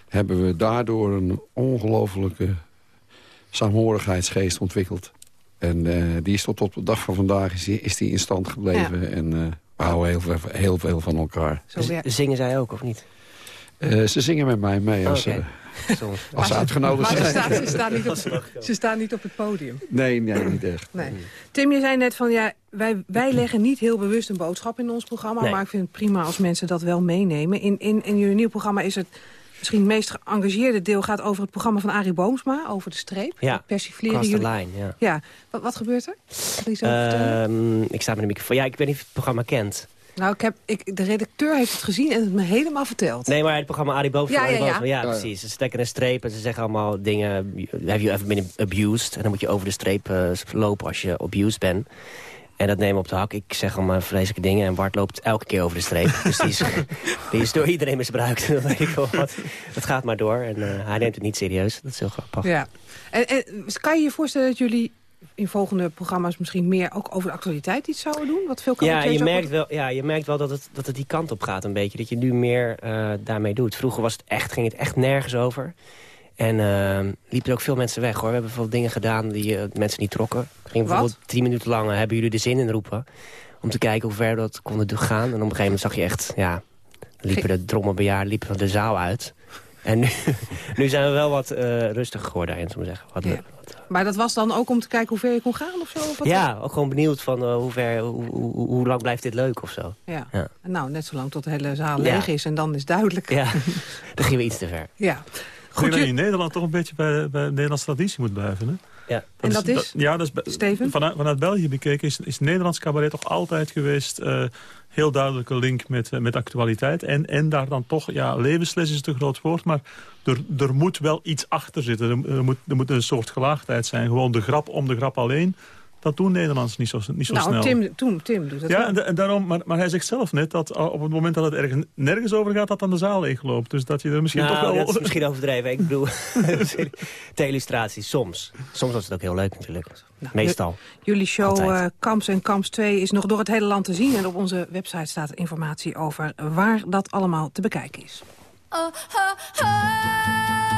Speaker 11: Hebben we daardoor een ongelofelijke saamhorigheidsgeest ontwikkeld. En eh, die is tot op de dag van vandaag is die, is die in stand gebleven. En eh, we houden heel veel, heel veel van elkaar.
Speaker 13: Zingen zij ook, of niet?
Speaker 11: Eh, ze zingen met mij mee als,
Speaker 13: Oké.
Speaker 11: eh,
Speaker 13: Soms.
Speaker 11: als ze uitgenodigd
Speaker 10: Maar ze
Speaker 11: zijn.
Speaker 10: staan, ze, staan niet op, ze staan niet op het podium.
Speaker 11: Nee, nee, niet echt.
Speaker 10: Nee. Tim, je zei net van ja, wij, wij leggen niet heel bewust een boodschap in ons programma.
Speaker 13: Nee.
Speaker 10: Maar ik vind het prima als mensen dat wel meenemen. In, in, in jullie nieuw programma is het misschien het meest geëngageerde deel gaat over het programma van Arie Boomsma. Over de streep.
Speaker 13: Ja,
Speaker 10: persifleren
Speaker 13: Cross the line, ja.
Speaker 10: Ja, wat, wat gebeurt er?
Speaker 13: Ehm, ik sta met een microfoon. Ja, ik weet niet of je het programma kent.
Speaker 10: Nou, ik heb, ik, de redacteur heeft het gezien en het me helemaal verteld.
Speaker 13: Nee, maar het programma Arie Boven.
Speaker 10: Ja, ja, ja.
Speaker 13: Boven, ja, precies. Ze stekken een streep en ze zeggen allemaal dingen... Have you ever been abused? En dan moet je over de streep eh, lopen als je abused bent. En dat nemen we op de hak. Ik zeg allemaal vreselijke dingen en Bart loopt elke keer over de streep. dus die is, die is door iedereen misbruikt. Dan weet ik wel wat. Het gaat maar door en eh, hij neemt het niet serieus. Dat is heel grappig.
Speaker 10: Ja. En, en kan je je voorstellen dat jullie in volgende programma's misschien meer ook over de actualiteit iets zouden doen? Wat veel
Speaker 13: Ja, je merkt wel, ja, je merkt wel dat, het, dat het die kant op gaat een beetje. Dat je nu meer eh, daarmee doet. Vroeger was het echt, ging het echt nergens over. En eh, liepen er ook veel mensen weg hoor. We hebben veel dingen gedaan die eh, mensen niet trokken. Ging bijvoorbeeld tien minuten lang eh, hebben jullie er zin in roepen. Om te kijken hoe ver dat konden gaan. En op een gegeven moment zag je echt, ja, liepen de drommenbejaarden liepen van de zaal uit. En nu, nu zijn we wel wat eh rustiger geworden zullen we zeggen. Wat,
Speaker 10: Ja. Maar dat was dan ook om te kijken hoe ver je kon gaan of zo? Of wat?
Speaker 13: ja, ook gewoon benieuwd van hoe, ver, hoe, hoe, hoe lang blijft dit leuk of zo.
Speaker 10: ja.
Speaker 13: Ja.
Speaker 10: Nou, net zolang tot de hele zaal
Speaker 13: Ja.
Speaker 10: leeg is en dan is duidelijk.
Speaker 13: Ja, dan gingen we iets te ver.
Speaker 10: Ja.
Speaker 14: Goed, dat je in Nederland toch een beetje bij, bij de Nederlandse traditie moet blijven. Hè?
Speaker 13: Ja.
Speaker 10: en dat is?
Speaker 14: ja, dat is
Speaker 10: Steven?
Speaker 14: Vanuit, vanuit België bekeken is, is Nederlands cabaret toch altijd geweest... Uh, heel duidelijke link met, uh, met actualiteit. En, en daar dan toch, ja, levensles is te groot woord... maar er, er moet wel iets achter zitten. Er, er, moet, er moet een soort gelaagdheid zijn. Gewoon de grap om de grap alleen dat doen Nederlanders niet zo, niet zo
Speaker 10: nou,
Speaker 14: snel.
Speaker 10: Tim, toen, Tim doet dat
Speaker 14: Ja, en, en, daarom, maar, maar hij zegt zelf net dat op het moment dat het ergens, nergens over gaat... dat dan de zaal leegloopt. Dus dat je er misschien
Speaker 13: nou,
Speaker 14: toch wel...
Speaker 13: dat is misschien overdreven. Ik bedoel, de illustratie, soms. Soms was het ook heel leuk natuurlijk. Nou, Meestal.
Speaker 10: Jullie show uh, Kamps en Kamps 2 is nog door het hele land te zien. En op onze website staat informatie over waar dat allemaal te bekijken is. Oh, oh,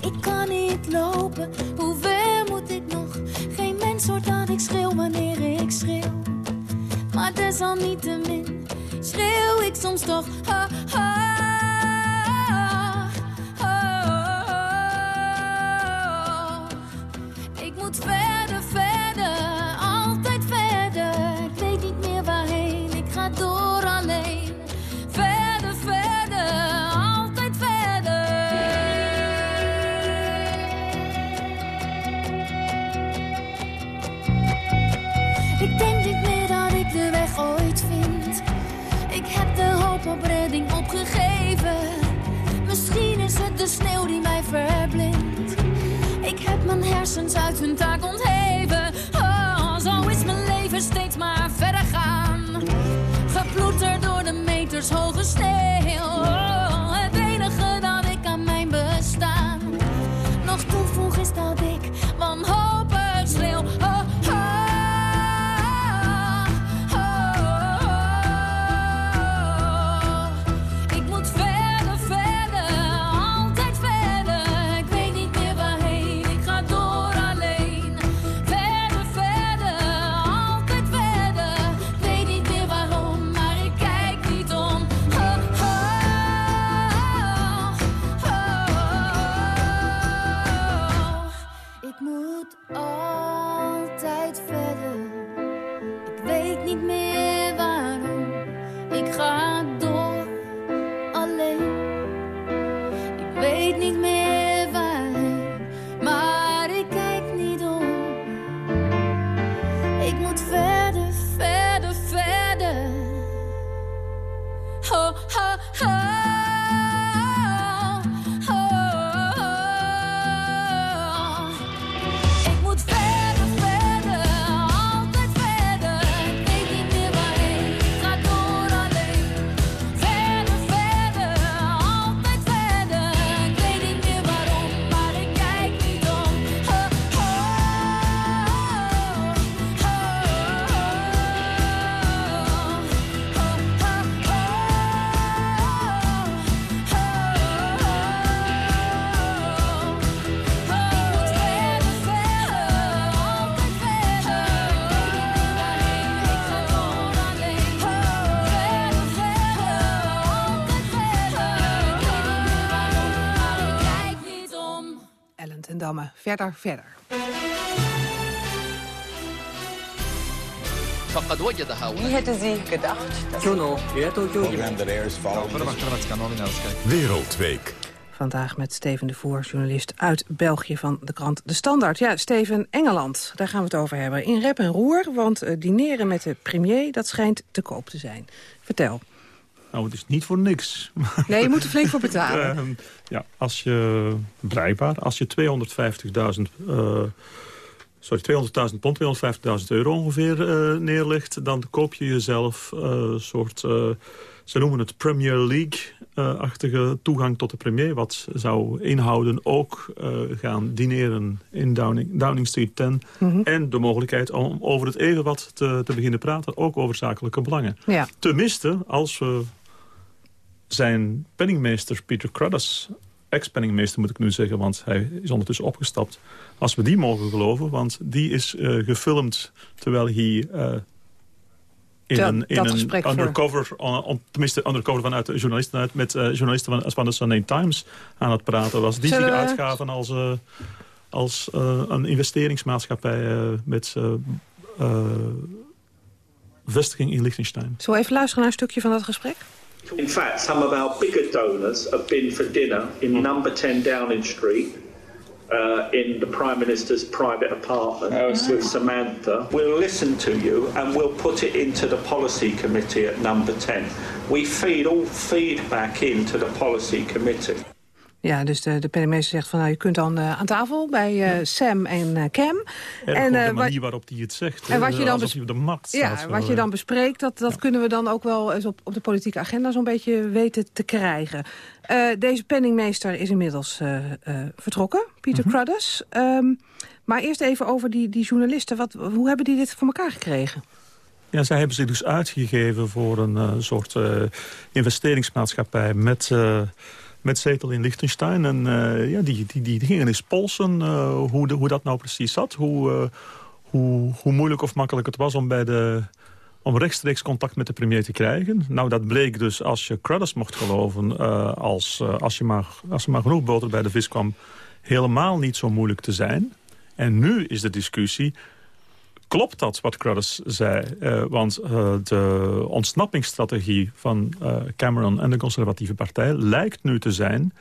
Speaker 24: Ik kan niet lopen, hoe ver moet ik nog? Geen mens hoort dat ik schreeuw wanneer ik schreeuw. Maar desalniettemin schreeuw ik soms toch. Ha, ha. Hersens uit hun taak ontheven. Oh, zo is mijn leven steeds maar verder gaan. Geploeterd door de meters hoge Oh, oh, verder, verder.
Speaker 25: فقد وجدها
Speaker 26: Wie hätte sie gedacht?
Speaker 1: Wereldweek.
Speaker 10: Vandaag met Steven de Voer, journalist uit België van de krant De Standaard. Ja, Steven, Engeland, daar gaan we het over hebben. In rep en roer, want uh, dineren met de premier, dat schijnt te koop te zijn. Vertel.
Speaker 14: Nou, het is niet voor niks.
Speaker 10: Nee, je moet er flink voor betalen.
Speaker 14: Uh, ja, als je, blijkbaar, als je 250.000... Uh, sorry, 200.000 pond, 250.000 euro ongeveer uh, neerlegt... dan koop je jezelf een soort... ze noemen het Premier League-achtige toegang tot de premier. Wat zou inhouden ook gaan dineren in Downing, Downing Street 10. Mm -hmm. En de mogelijkheid om over het even wat te, te beginnen praten. Ook over zakelijke belangen.
Speaker 10: Ja.
Speaker 14: Tenminste, als we zijn penningmeester Peter Cruddas, ex-penningmeester moet ik nu zeggen, want hij is ondertussen opgestapt. Als we die mogen geloven, want die is uh, gefilmd terwijl hij uh, in
Speaker 10: dat,
Speaker 14: een, in een undercover, on, on, tenminste undercover vanuit de journalisten, uit, met uh, journalisten van, van de Sunday Times aan het praten was. Die zich uitgaven als, als een investeringsmaatschappij met vestiging in Liechtenstein.
Speaker 10: Zullen we even luisteren naar een stukje van dat gesprek?
Speaker 25: In fact, some of our bigger donors have been for dinner in number 10 Downing Street. Uh, in the Prime Minister's private apartment with Samantha. We'll listen to you and we'll put it into the Policy Committee at number 10. We feed all feedback into the Policy Committee.
Speaker 10: Ja, dus de, de penningmeester zegt van nou, je kunt dan uh, aan tafel bij uh, Sam en uh, Cam.
Speaker 14: en en de manier waarop hij het zegt.
Speaker 10: En wat je dan,
Speaker 14: op de markt
Speaker 10: staat. Ja, wat je dan bespreekt, dat, dat ja. kunnen we dan ook wel eens op, op de politieke agenda zo'n beetje weten te krijgen. deze penningmeester is inmiddels vertrokken, Pieter mm -hmm. Um, maar eerst even over die, die journalisten. Wat, hoe hebben die dit voor elkaar gekregen?
Speaker 14: Ja, zij hebben zich dus uitgegeven voor een soort investeringsmaatschappij met met zetel in Liechtenstein. En uh, ja, die, die, die, gingen eens polsen uh, hoe, hoe dat nou precies zat. Hoe, uh, hoe, hoe moeilijk of makkelijk het was om, bij de, om rechtstreeks contact met de premier te krijgen. Nou, dat bleek dus, als je Cruddas mocht geloven... als, als, je maar, als er maar genoeg boter bij de vis kwam... helemaal niet zo moeilijk te zijn. En nu is de discussie klopt dat wat Cruddas zei? Uh, want uh, de ontsnappingsstrategie van uh, Cameron en de conservatieve partij... lijkt nu te zijn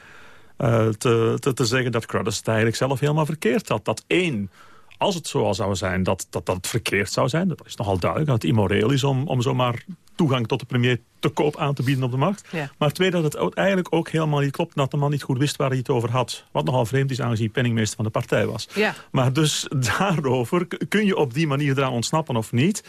Speaker 14: te, te, te, zeggen dat Cruddas het eigenlijk zelf helemaal verkeerd had. Dat één, als het zo zou zijn dat, dat dat verkeerd zou zijn... dat is nogal duidelijk, dat het immoreel is om, om zomaar toegang tot de premier te koop aan te bieden op de markt. Ja. Maar twee, dat het eigenlijk ook helemaal niet klopt... dat de man niet goed wist waar hij het over had. Wat nogal vreemd is, aangezien penningmeester van de partij was.
Speaker 10: Ja.
Speaker 14: Maar dus daarover, kun je op die manier eraan ontsnappen of niet...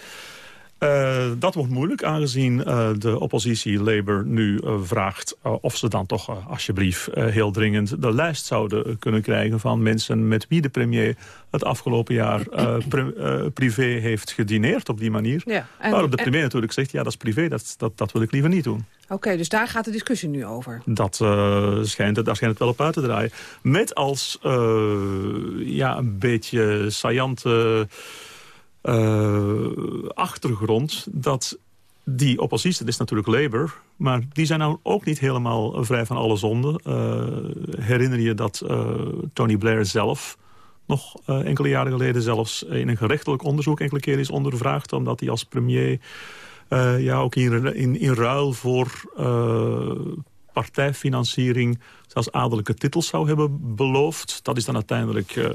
Speaker 14: Uh, dat wordt moeilijk, aangezien uh, de oppositie Labour nu uh, vraagt... of ze dan toch alsjeblieft heel dringend de lijst zouden kunnen krijgen... van mensen met wie de premier het afgelopen jaar pri privé heeft gedineerd op die manier.
Speaker 10: Ja,
Speaker 14: en, Waarop de premier en... natuurlijk zegt, ja dat is privé, dat, dat, dat wil ik liever niet doen.
Speaker 10: Oké, okay, dus daar gaat de discussie nu over?
Speaker 14: Dat schijnt, daar schijnt het wel op uit te draaien. Met als ja, een beetje saillante uh, achtergrond dat die oppositie, dat is natuurlijk Labour... maar die zijn nou ook niet helemaal vrij van alle zonden. Uh, herinner je dat uh, Tony Blair zelf nog enkele jaren geleden... zelfs in een gerechtelijk onderzoek enkele keer is ondervraagd... omdat hij als premier ja, ook in, in, in ruil voor partijfinanciering... zelfs adellijke titels zou hebben beloofd. Dat is dan uiteindelijk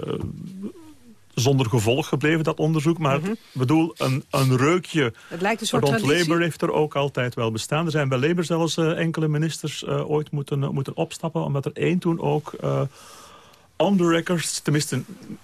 Speaker 14: zonder gevolg gebleven, dat onderzoek. Maar ik bedoel, een, een reukje
Speaker 10: het lijkt een soort
Speaker 14: rond
Speaker 10: traditie.
Speaker 14: Labour heeft er ook altijd wel bestaan. Er zijn bij Labour zelfs uh, enkele ministers uh, ooit moeten, uh, moeten opstappen... omdat er één toen ook on the record, tenminste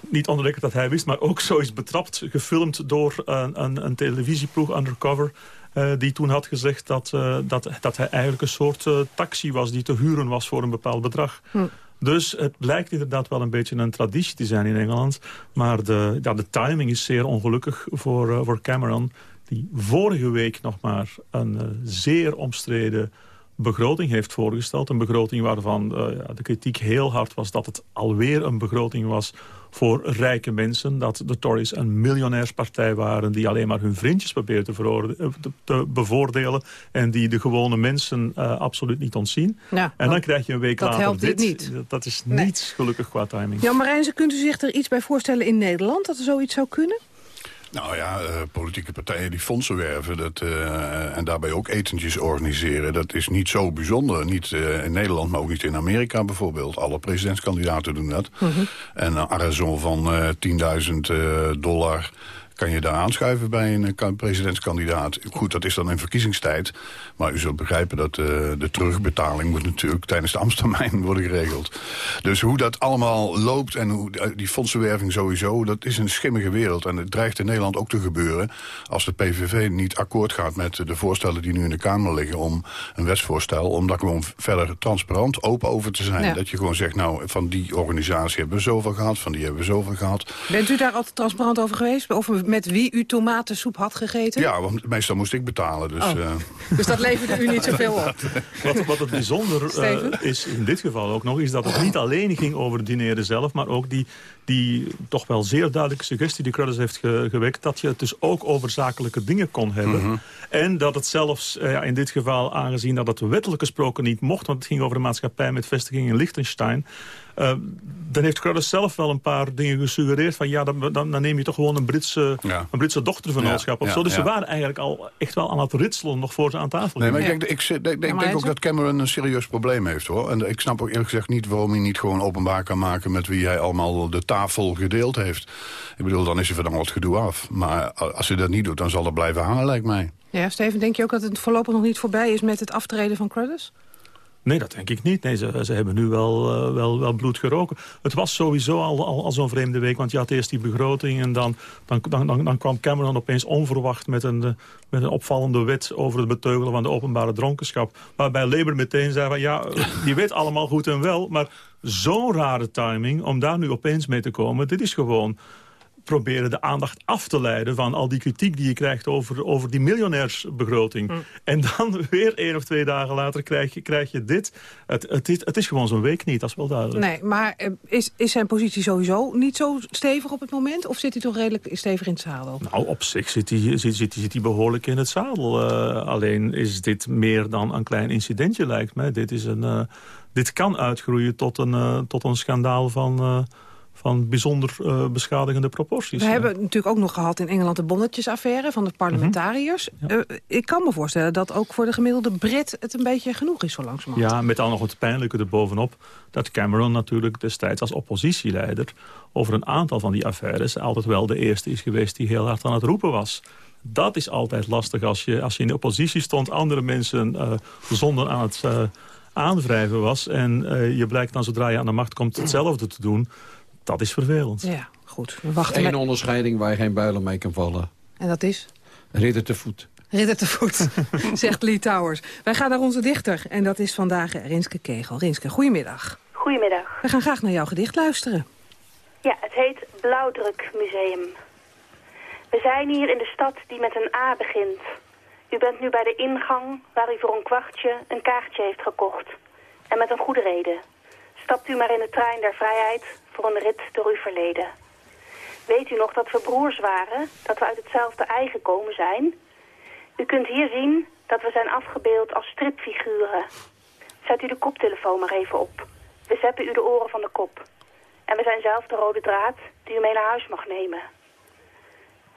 Speaker 14: niet on the record dat hij wist... maar ook zo is betrapt, gefilmd door een, een, een televisieploeg undercover... Uh, die toen had gezegd dat, uh, dat, dat hij eigenlijk een soort uh, taxi was... die te huren was voor een bepaald bedrag.
Speaker 10: Hm.
Speaker 14: Dus het blijkt inderdaad wel een beetje een traditie te zijn in Engeland. Maar de, ja, de timing is zeer ongelukkig voor, uh, voor Cameron... die vorige week nog maar een uh, zeer omstreden begroting heeft voorgesteld. Een begroting waarvan uh, de kritiek heel hard was... dat het alweer een begroting was voor rijke mensen. Dat de Tories een miljonairspartij waren... die alleen maar hun vriendjes probeerden te, te, te bevoordelen... en die de gewone mensen uh, absoluut niet ontzien.
Speaker 10: Ja,
Speaker 14: en dan krijg je een week
Speaker 10: dat
Speaker 14: later
Speaker 10: helpt
Speaker 14: dit.
Speaker 10: niet.
Speaker 14: Dat is
Speaker 10: Nee.
Speaker 14: niets gelukkig qua timing.
Speaker 10: Ja, Marijnse, kunt u zich er iets bij voorstellen in Nederland... dat er zoiets zou kunnen?
Speaker 12: Nou ja, uh, politieke partijen die fondsen werven dat, uh, en daarbij ook etentjes organiseren... dat is niet zo bijzonder. Niet uh, in Nederland, maar ook niet in Amerika bijvoorbeeld. Alle presidentskandidaten doen dat. En een arrazon van 10.000 dollar kan je daar aanschuiven bij een eh, presidentskandidaat. Goed, dat is dan in verkiezingstijd. Maar u zult begrijpen dat uh, de terugbetaling moet natuurlijk tijdens de ambtstermijn worden geregeld. Dus hoe dat allemaal loopt en hoe uh, die fondsenwerving sowieso, dat is een schimmige wereld. En het dreigt in Nederland ook te gebeuren als de PVV niet akkoord gaat met de voorstellen die nu in de Kamer liggen om een wetsvoorstel, om daar gewoon verder transparant, open over te zijn.
Speaker 10: Ja.
Speaker 12: Dat je gewoon zegt, nou, van die organisatie hebben we zoveel gehad, van die hebben we zoveel gehad.
Speaker 10: Bent u daar altijd transparant over geweest? Of met wie u tomatensoep had gegeten?
Speaker 12: Ja, want meestal moest ik betalen. Dus,
Speaker 10: Oh.
Speaker 12: uh,
Speaker 10: Dus dat leverde u niet zoveel op?
Speaker 14: Wat, wat het bijzonder uh, is in dit geval ook nog... is dat het niet alleen ging over het dineren zelf... maar ook die, die toch wel zeer duidelijke suggestie die Cruddas heeft ge gewekt... dat je het dus ook over zakelijke dingen kon hebben.
Speaker 12: Mhm.
Speaker 14: En dat het zelfs uh, ja, in dit geval, aangezien dat het wettelijk gesproken niet mocht... want het ging over een maatschappij met vestiging in Liechtenstein... Uh, dan heeft Curtis zelf wel een paar dingen gesuggereerd... van ja, dan, dan, dan neem je toch gewoon een Britse, een Britse dochtervernootschap of zo. Dus ze waren eigenlijk al echt wel aan het ritselen nog voor ze aan tafel
Speaker 12: Nee, maar ik denk, ik, ik, ik denk ook dat Cameron een serieus probleem heeft, hoor. En ik snap ook eerlijk gezegd niet waarom hij niet gewoon openbaar kan maken... met wie hij allemaal de tafel gedeeld heeft. Ik bedoel, dan is er van dan wat gedoe af. Maar als hij dat niet doet, dan zal het blijven hangen, lijkt mij.
Speaker 10: Ja, Steven, denk je ook dat het voorlopig nog niet voorbij is met het aftreden van Curtis?
Speaker 14: Nee, dat denk ik niet. Nee, ze, ze hebben nu wel, uh, wel, wel bloed geroken. Het was sowieso al, al, al zo'n vreemde week, want je had eerst die begroting... en dan, dan, dan, dan kwam Cameron opeens onverwacht met een, met een opvallende wet... over het beteugelen van de openbare dronkenschap. Waarbij Labour meteen zei van ja, die weet allemaal goed en wel... maar zo'n rare timing om daar nu opeens mee te komen... dit is gewoon proberen de aandacht af te leiden van al die kritiek die je krijgt over, over die miljonairsbegroting. Mm. En dan weer één of twee dagen later krijg je, krijg je dit. Het, het, is, het is gewoon zo'n week niet, dat is wel duidelijk.
Speaker 10: Nee, maar eh, is, is zijn positie sowieso niet zo stevig op het moment? Of zit hij toch redelijk stevig in het zadel?
Speaker 14: Nou, op zich zit hij, zit, zit, zit hij behoorlijk in het zadel. Uh, alleen is dit meer dan een klein incidentje, lijkt mij. Dit, is een, uh, dit kan uitgroeien tot een, uh, tot een schandaal van van bijzonder uh, beschadigende proporties.
Speaker 10: We hebben natuurlijk ook nog gehad in Engeland de bonnetjesaffaire van de parlementariërs. Mm -hmm. uh, ik kan me voorstellen dat ook voor de gemiddelde Brit het een beetje genoeg is zo langzamerhand.
Speaker 14: Ja, met al nog het pijnlijke erbovenop dat Cameron natuurlijk destijds als oppositieleider over een aantal van die affaires altijd wel de eerste is geweest die heel hard aan het roepen was. Dat is altijd lastig als je, als je in de oppositie stond, andere mensen uh, zonder aan het aanwrijven was. En je blijkt dan zodra je aan de macht komt hetzelfde te doen dat is vervelend.
Speaker 10: Ja, goed. We wachten
Speaker 11: Eén met... onderscheiding waar je geen builen mee kan vallen.
Speaker 10: En dat is?
Speaker 11: Ridder te voet.
Speaker 10: Ridder te voet, zegt Lee Towers. Wij gaan naar onze dichter en dat is vandaag Rinske Kegel. Rinske, goedemiddag.
Speaker 27: Goedemiddag.
Speaker 10: We gaan graag naar jouw gedicht luisteren.
Speaker 27: Ja, het heet Blauwdruk Museum. We zijn hier in de stad die met een A begint. U bent nu bij de ingang waar u voor een kwartje een kaartje heeft gekocht. En met een goede reden. Stapt u maar in de trein der vrijheid voor een rit door uw verleden. Weet u nog dat we broers waren, dat we uit hetzelfde ei gekomen zijn? U kunt hier zien dat we zijn afgebeeld als stripfiguren. Zet u de koptelefoon maar even op. We zeppen u de oren van de kop. En we zijn zelf de rode draad die u mee naar huis mag nemen.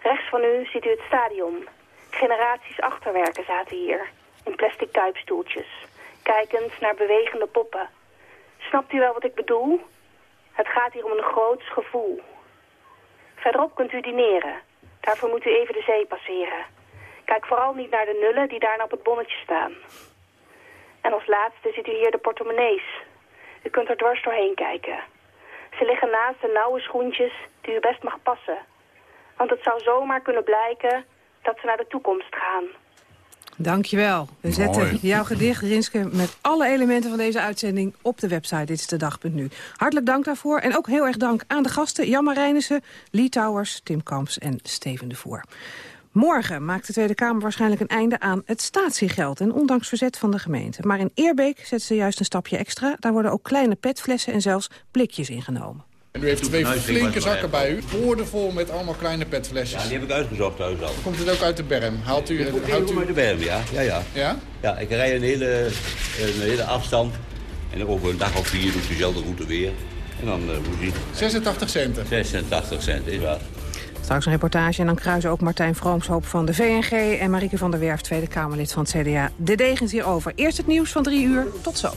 Speaker 27: Rechts van u ziet u het stadion. Generaties achterwerken zaten hier, in plastic tuipstoeltjes, kijkend naar bewegende poppen. Snapt u wel wat ik bedoel? Het gaat hier om een groots gevoel. Verderop kunt u dineren. Daarvoor moet u even de zee passeren. Kijk vooral niet naar de nullen die daarna op het bonnetje staan. En als laatste ziet u hier de portemonnees. U kunt er dwars doorheen kijken. Ze liggen naast de nauwe schoentjes die u best mag passen. Want het zou zomaar kunnen blijken dat ze naar de toekomst gaan.
Speaker 10: Dankjewel. We zetten jouw gedicht, Rinske, met alle elementen van deze uitzending op de website Dit is de dag.nu. Hartelijk dank daarvoor en ook heel erg dank aan de gasten Jan Marijnissen, Lee Towers, Tim Kamps en Steven de Voer. Morgen maakt de Tweede Kamer waarschijnlijk een einde aan het statiegeld... en ondanks verzet van de gemeente. Maar in Eerbeek zetten ze juist een stapje extra. Daar worden ook kleine petflessen en zelfs blikjes ingenomen.
Speaker 28: En u heeft twee flinke zakken bij u, boordevol met allemaal kleine petflesjes.
Speaker 29: Ja, die heb ik uitgezocht thuis al.
Speaker 28: Komt het ook uit de berm? Haalt u,
Speaker 29: het
Speaker 28: houdt
Speaker 29: u... uit de berm, ja. Ja, ja.
Speaker 28: ja.
Speaker 29: Ja, ik rij een hele, een hele afstand. En dan over een dag of vier doe ik dezelfde route weer. En dan uh, moet je...
Speaker 28: 86 centen.
Speaker 29: 86 centen, is waar.
Speaker 10: Straks een reportage en dan kruisen ook Martijn Vroomshoop van de VNG... en Marieke van der Werf, Tweede Kamerlid van het CDA. De degens hierover. Eerst het nieuws van drie uur. Tot zo.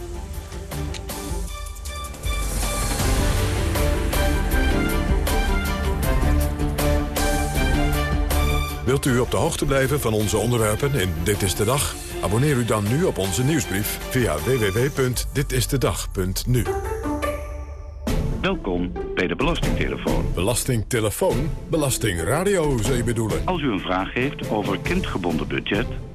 Speaker 30: Wilt u op de hoogte blijven van onze onderwerpen in Dit is de Dag? Abonneer u dan nu op onze nieuwsbrief via www.ditistedag.nu.
Speaker 31: Welkom bij de Belastingtelefoon.
Speaker 30: Belastingtelefoon? Belastingradio, zou je bedoelen?
Speaker 31: Als u een vraag heeft over kindgebonden budget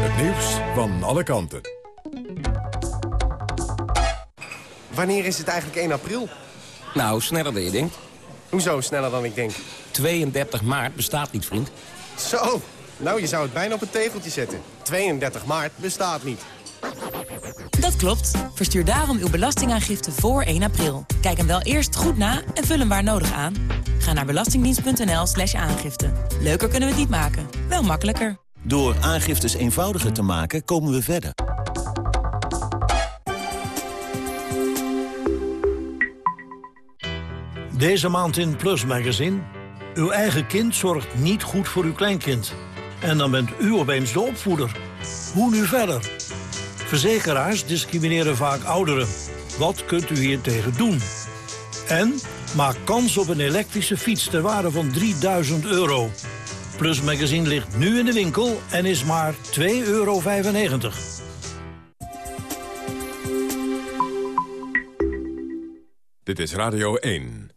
Speaker 30: Het nieuws van alle kanten.
Speaker 32: Wanneer is het eigenlijk 1 april?
Speaker 33: Nou, sneller dan je denkt.
Speaker 34: Hoezo sneller dan ik denk?
Speaker 33: 32 maart bestaat niet, vriend.
Speaker 34: Zo, nou je zou het bijna op een tegeltje zetten. 32 maart bestaat niet.
Speaker 35: Dat klopt. Verstuur daarom uw belastingaangifte voor 1 april. Kijk hem wel eerst goed na en vul hem waar nodig aan. Ga naar belastingdienst.nl slash aangifte. Leuker kunnen we het niet maken, wel makkelijker.
Speaker 36: Door aangiftes eenvoudiger te maken komen we verder.
Speaker 37: Deze maand in Plus Magazine. Uw eigen kind zorgt niet goed voor uw kleinkind. En dan bent u opeens de opvoeder. Hoe nu verder? Verzekeraars discrimineren vaak ouderen. Wat kunt u hier tegen doen? En maak kans op een elektrische fiets ter waarde van 3000 euro. Plus Magazine ligt nu in de winkel en is maar 2,95 euro.
Speaker 30: Dit is Radio 1.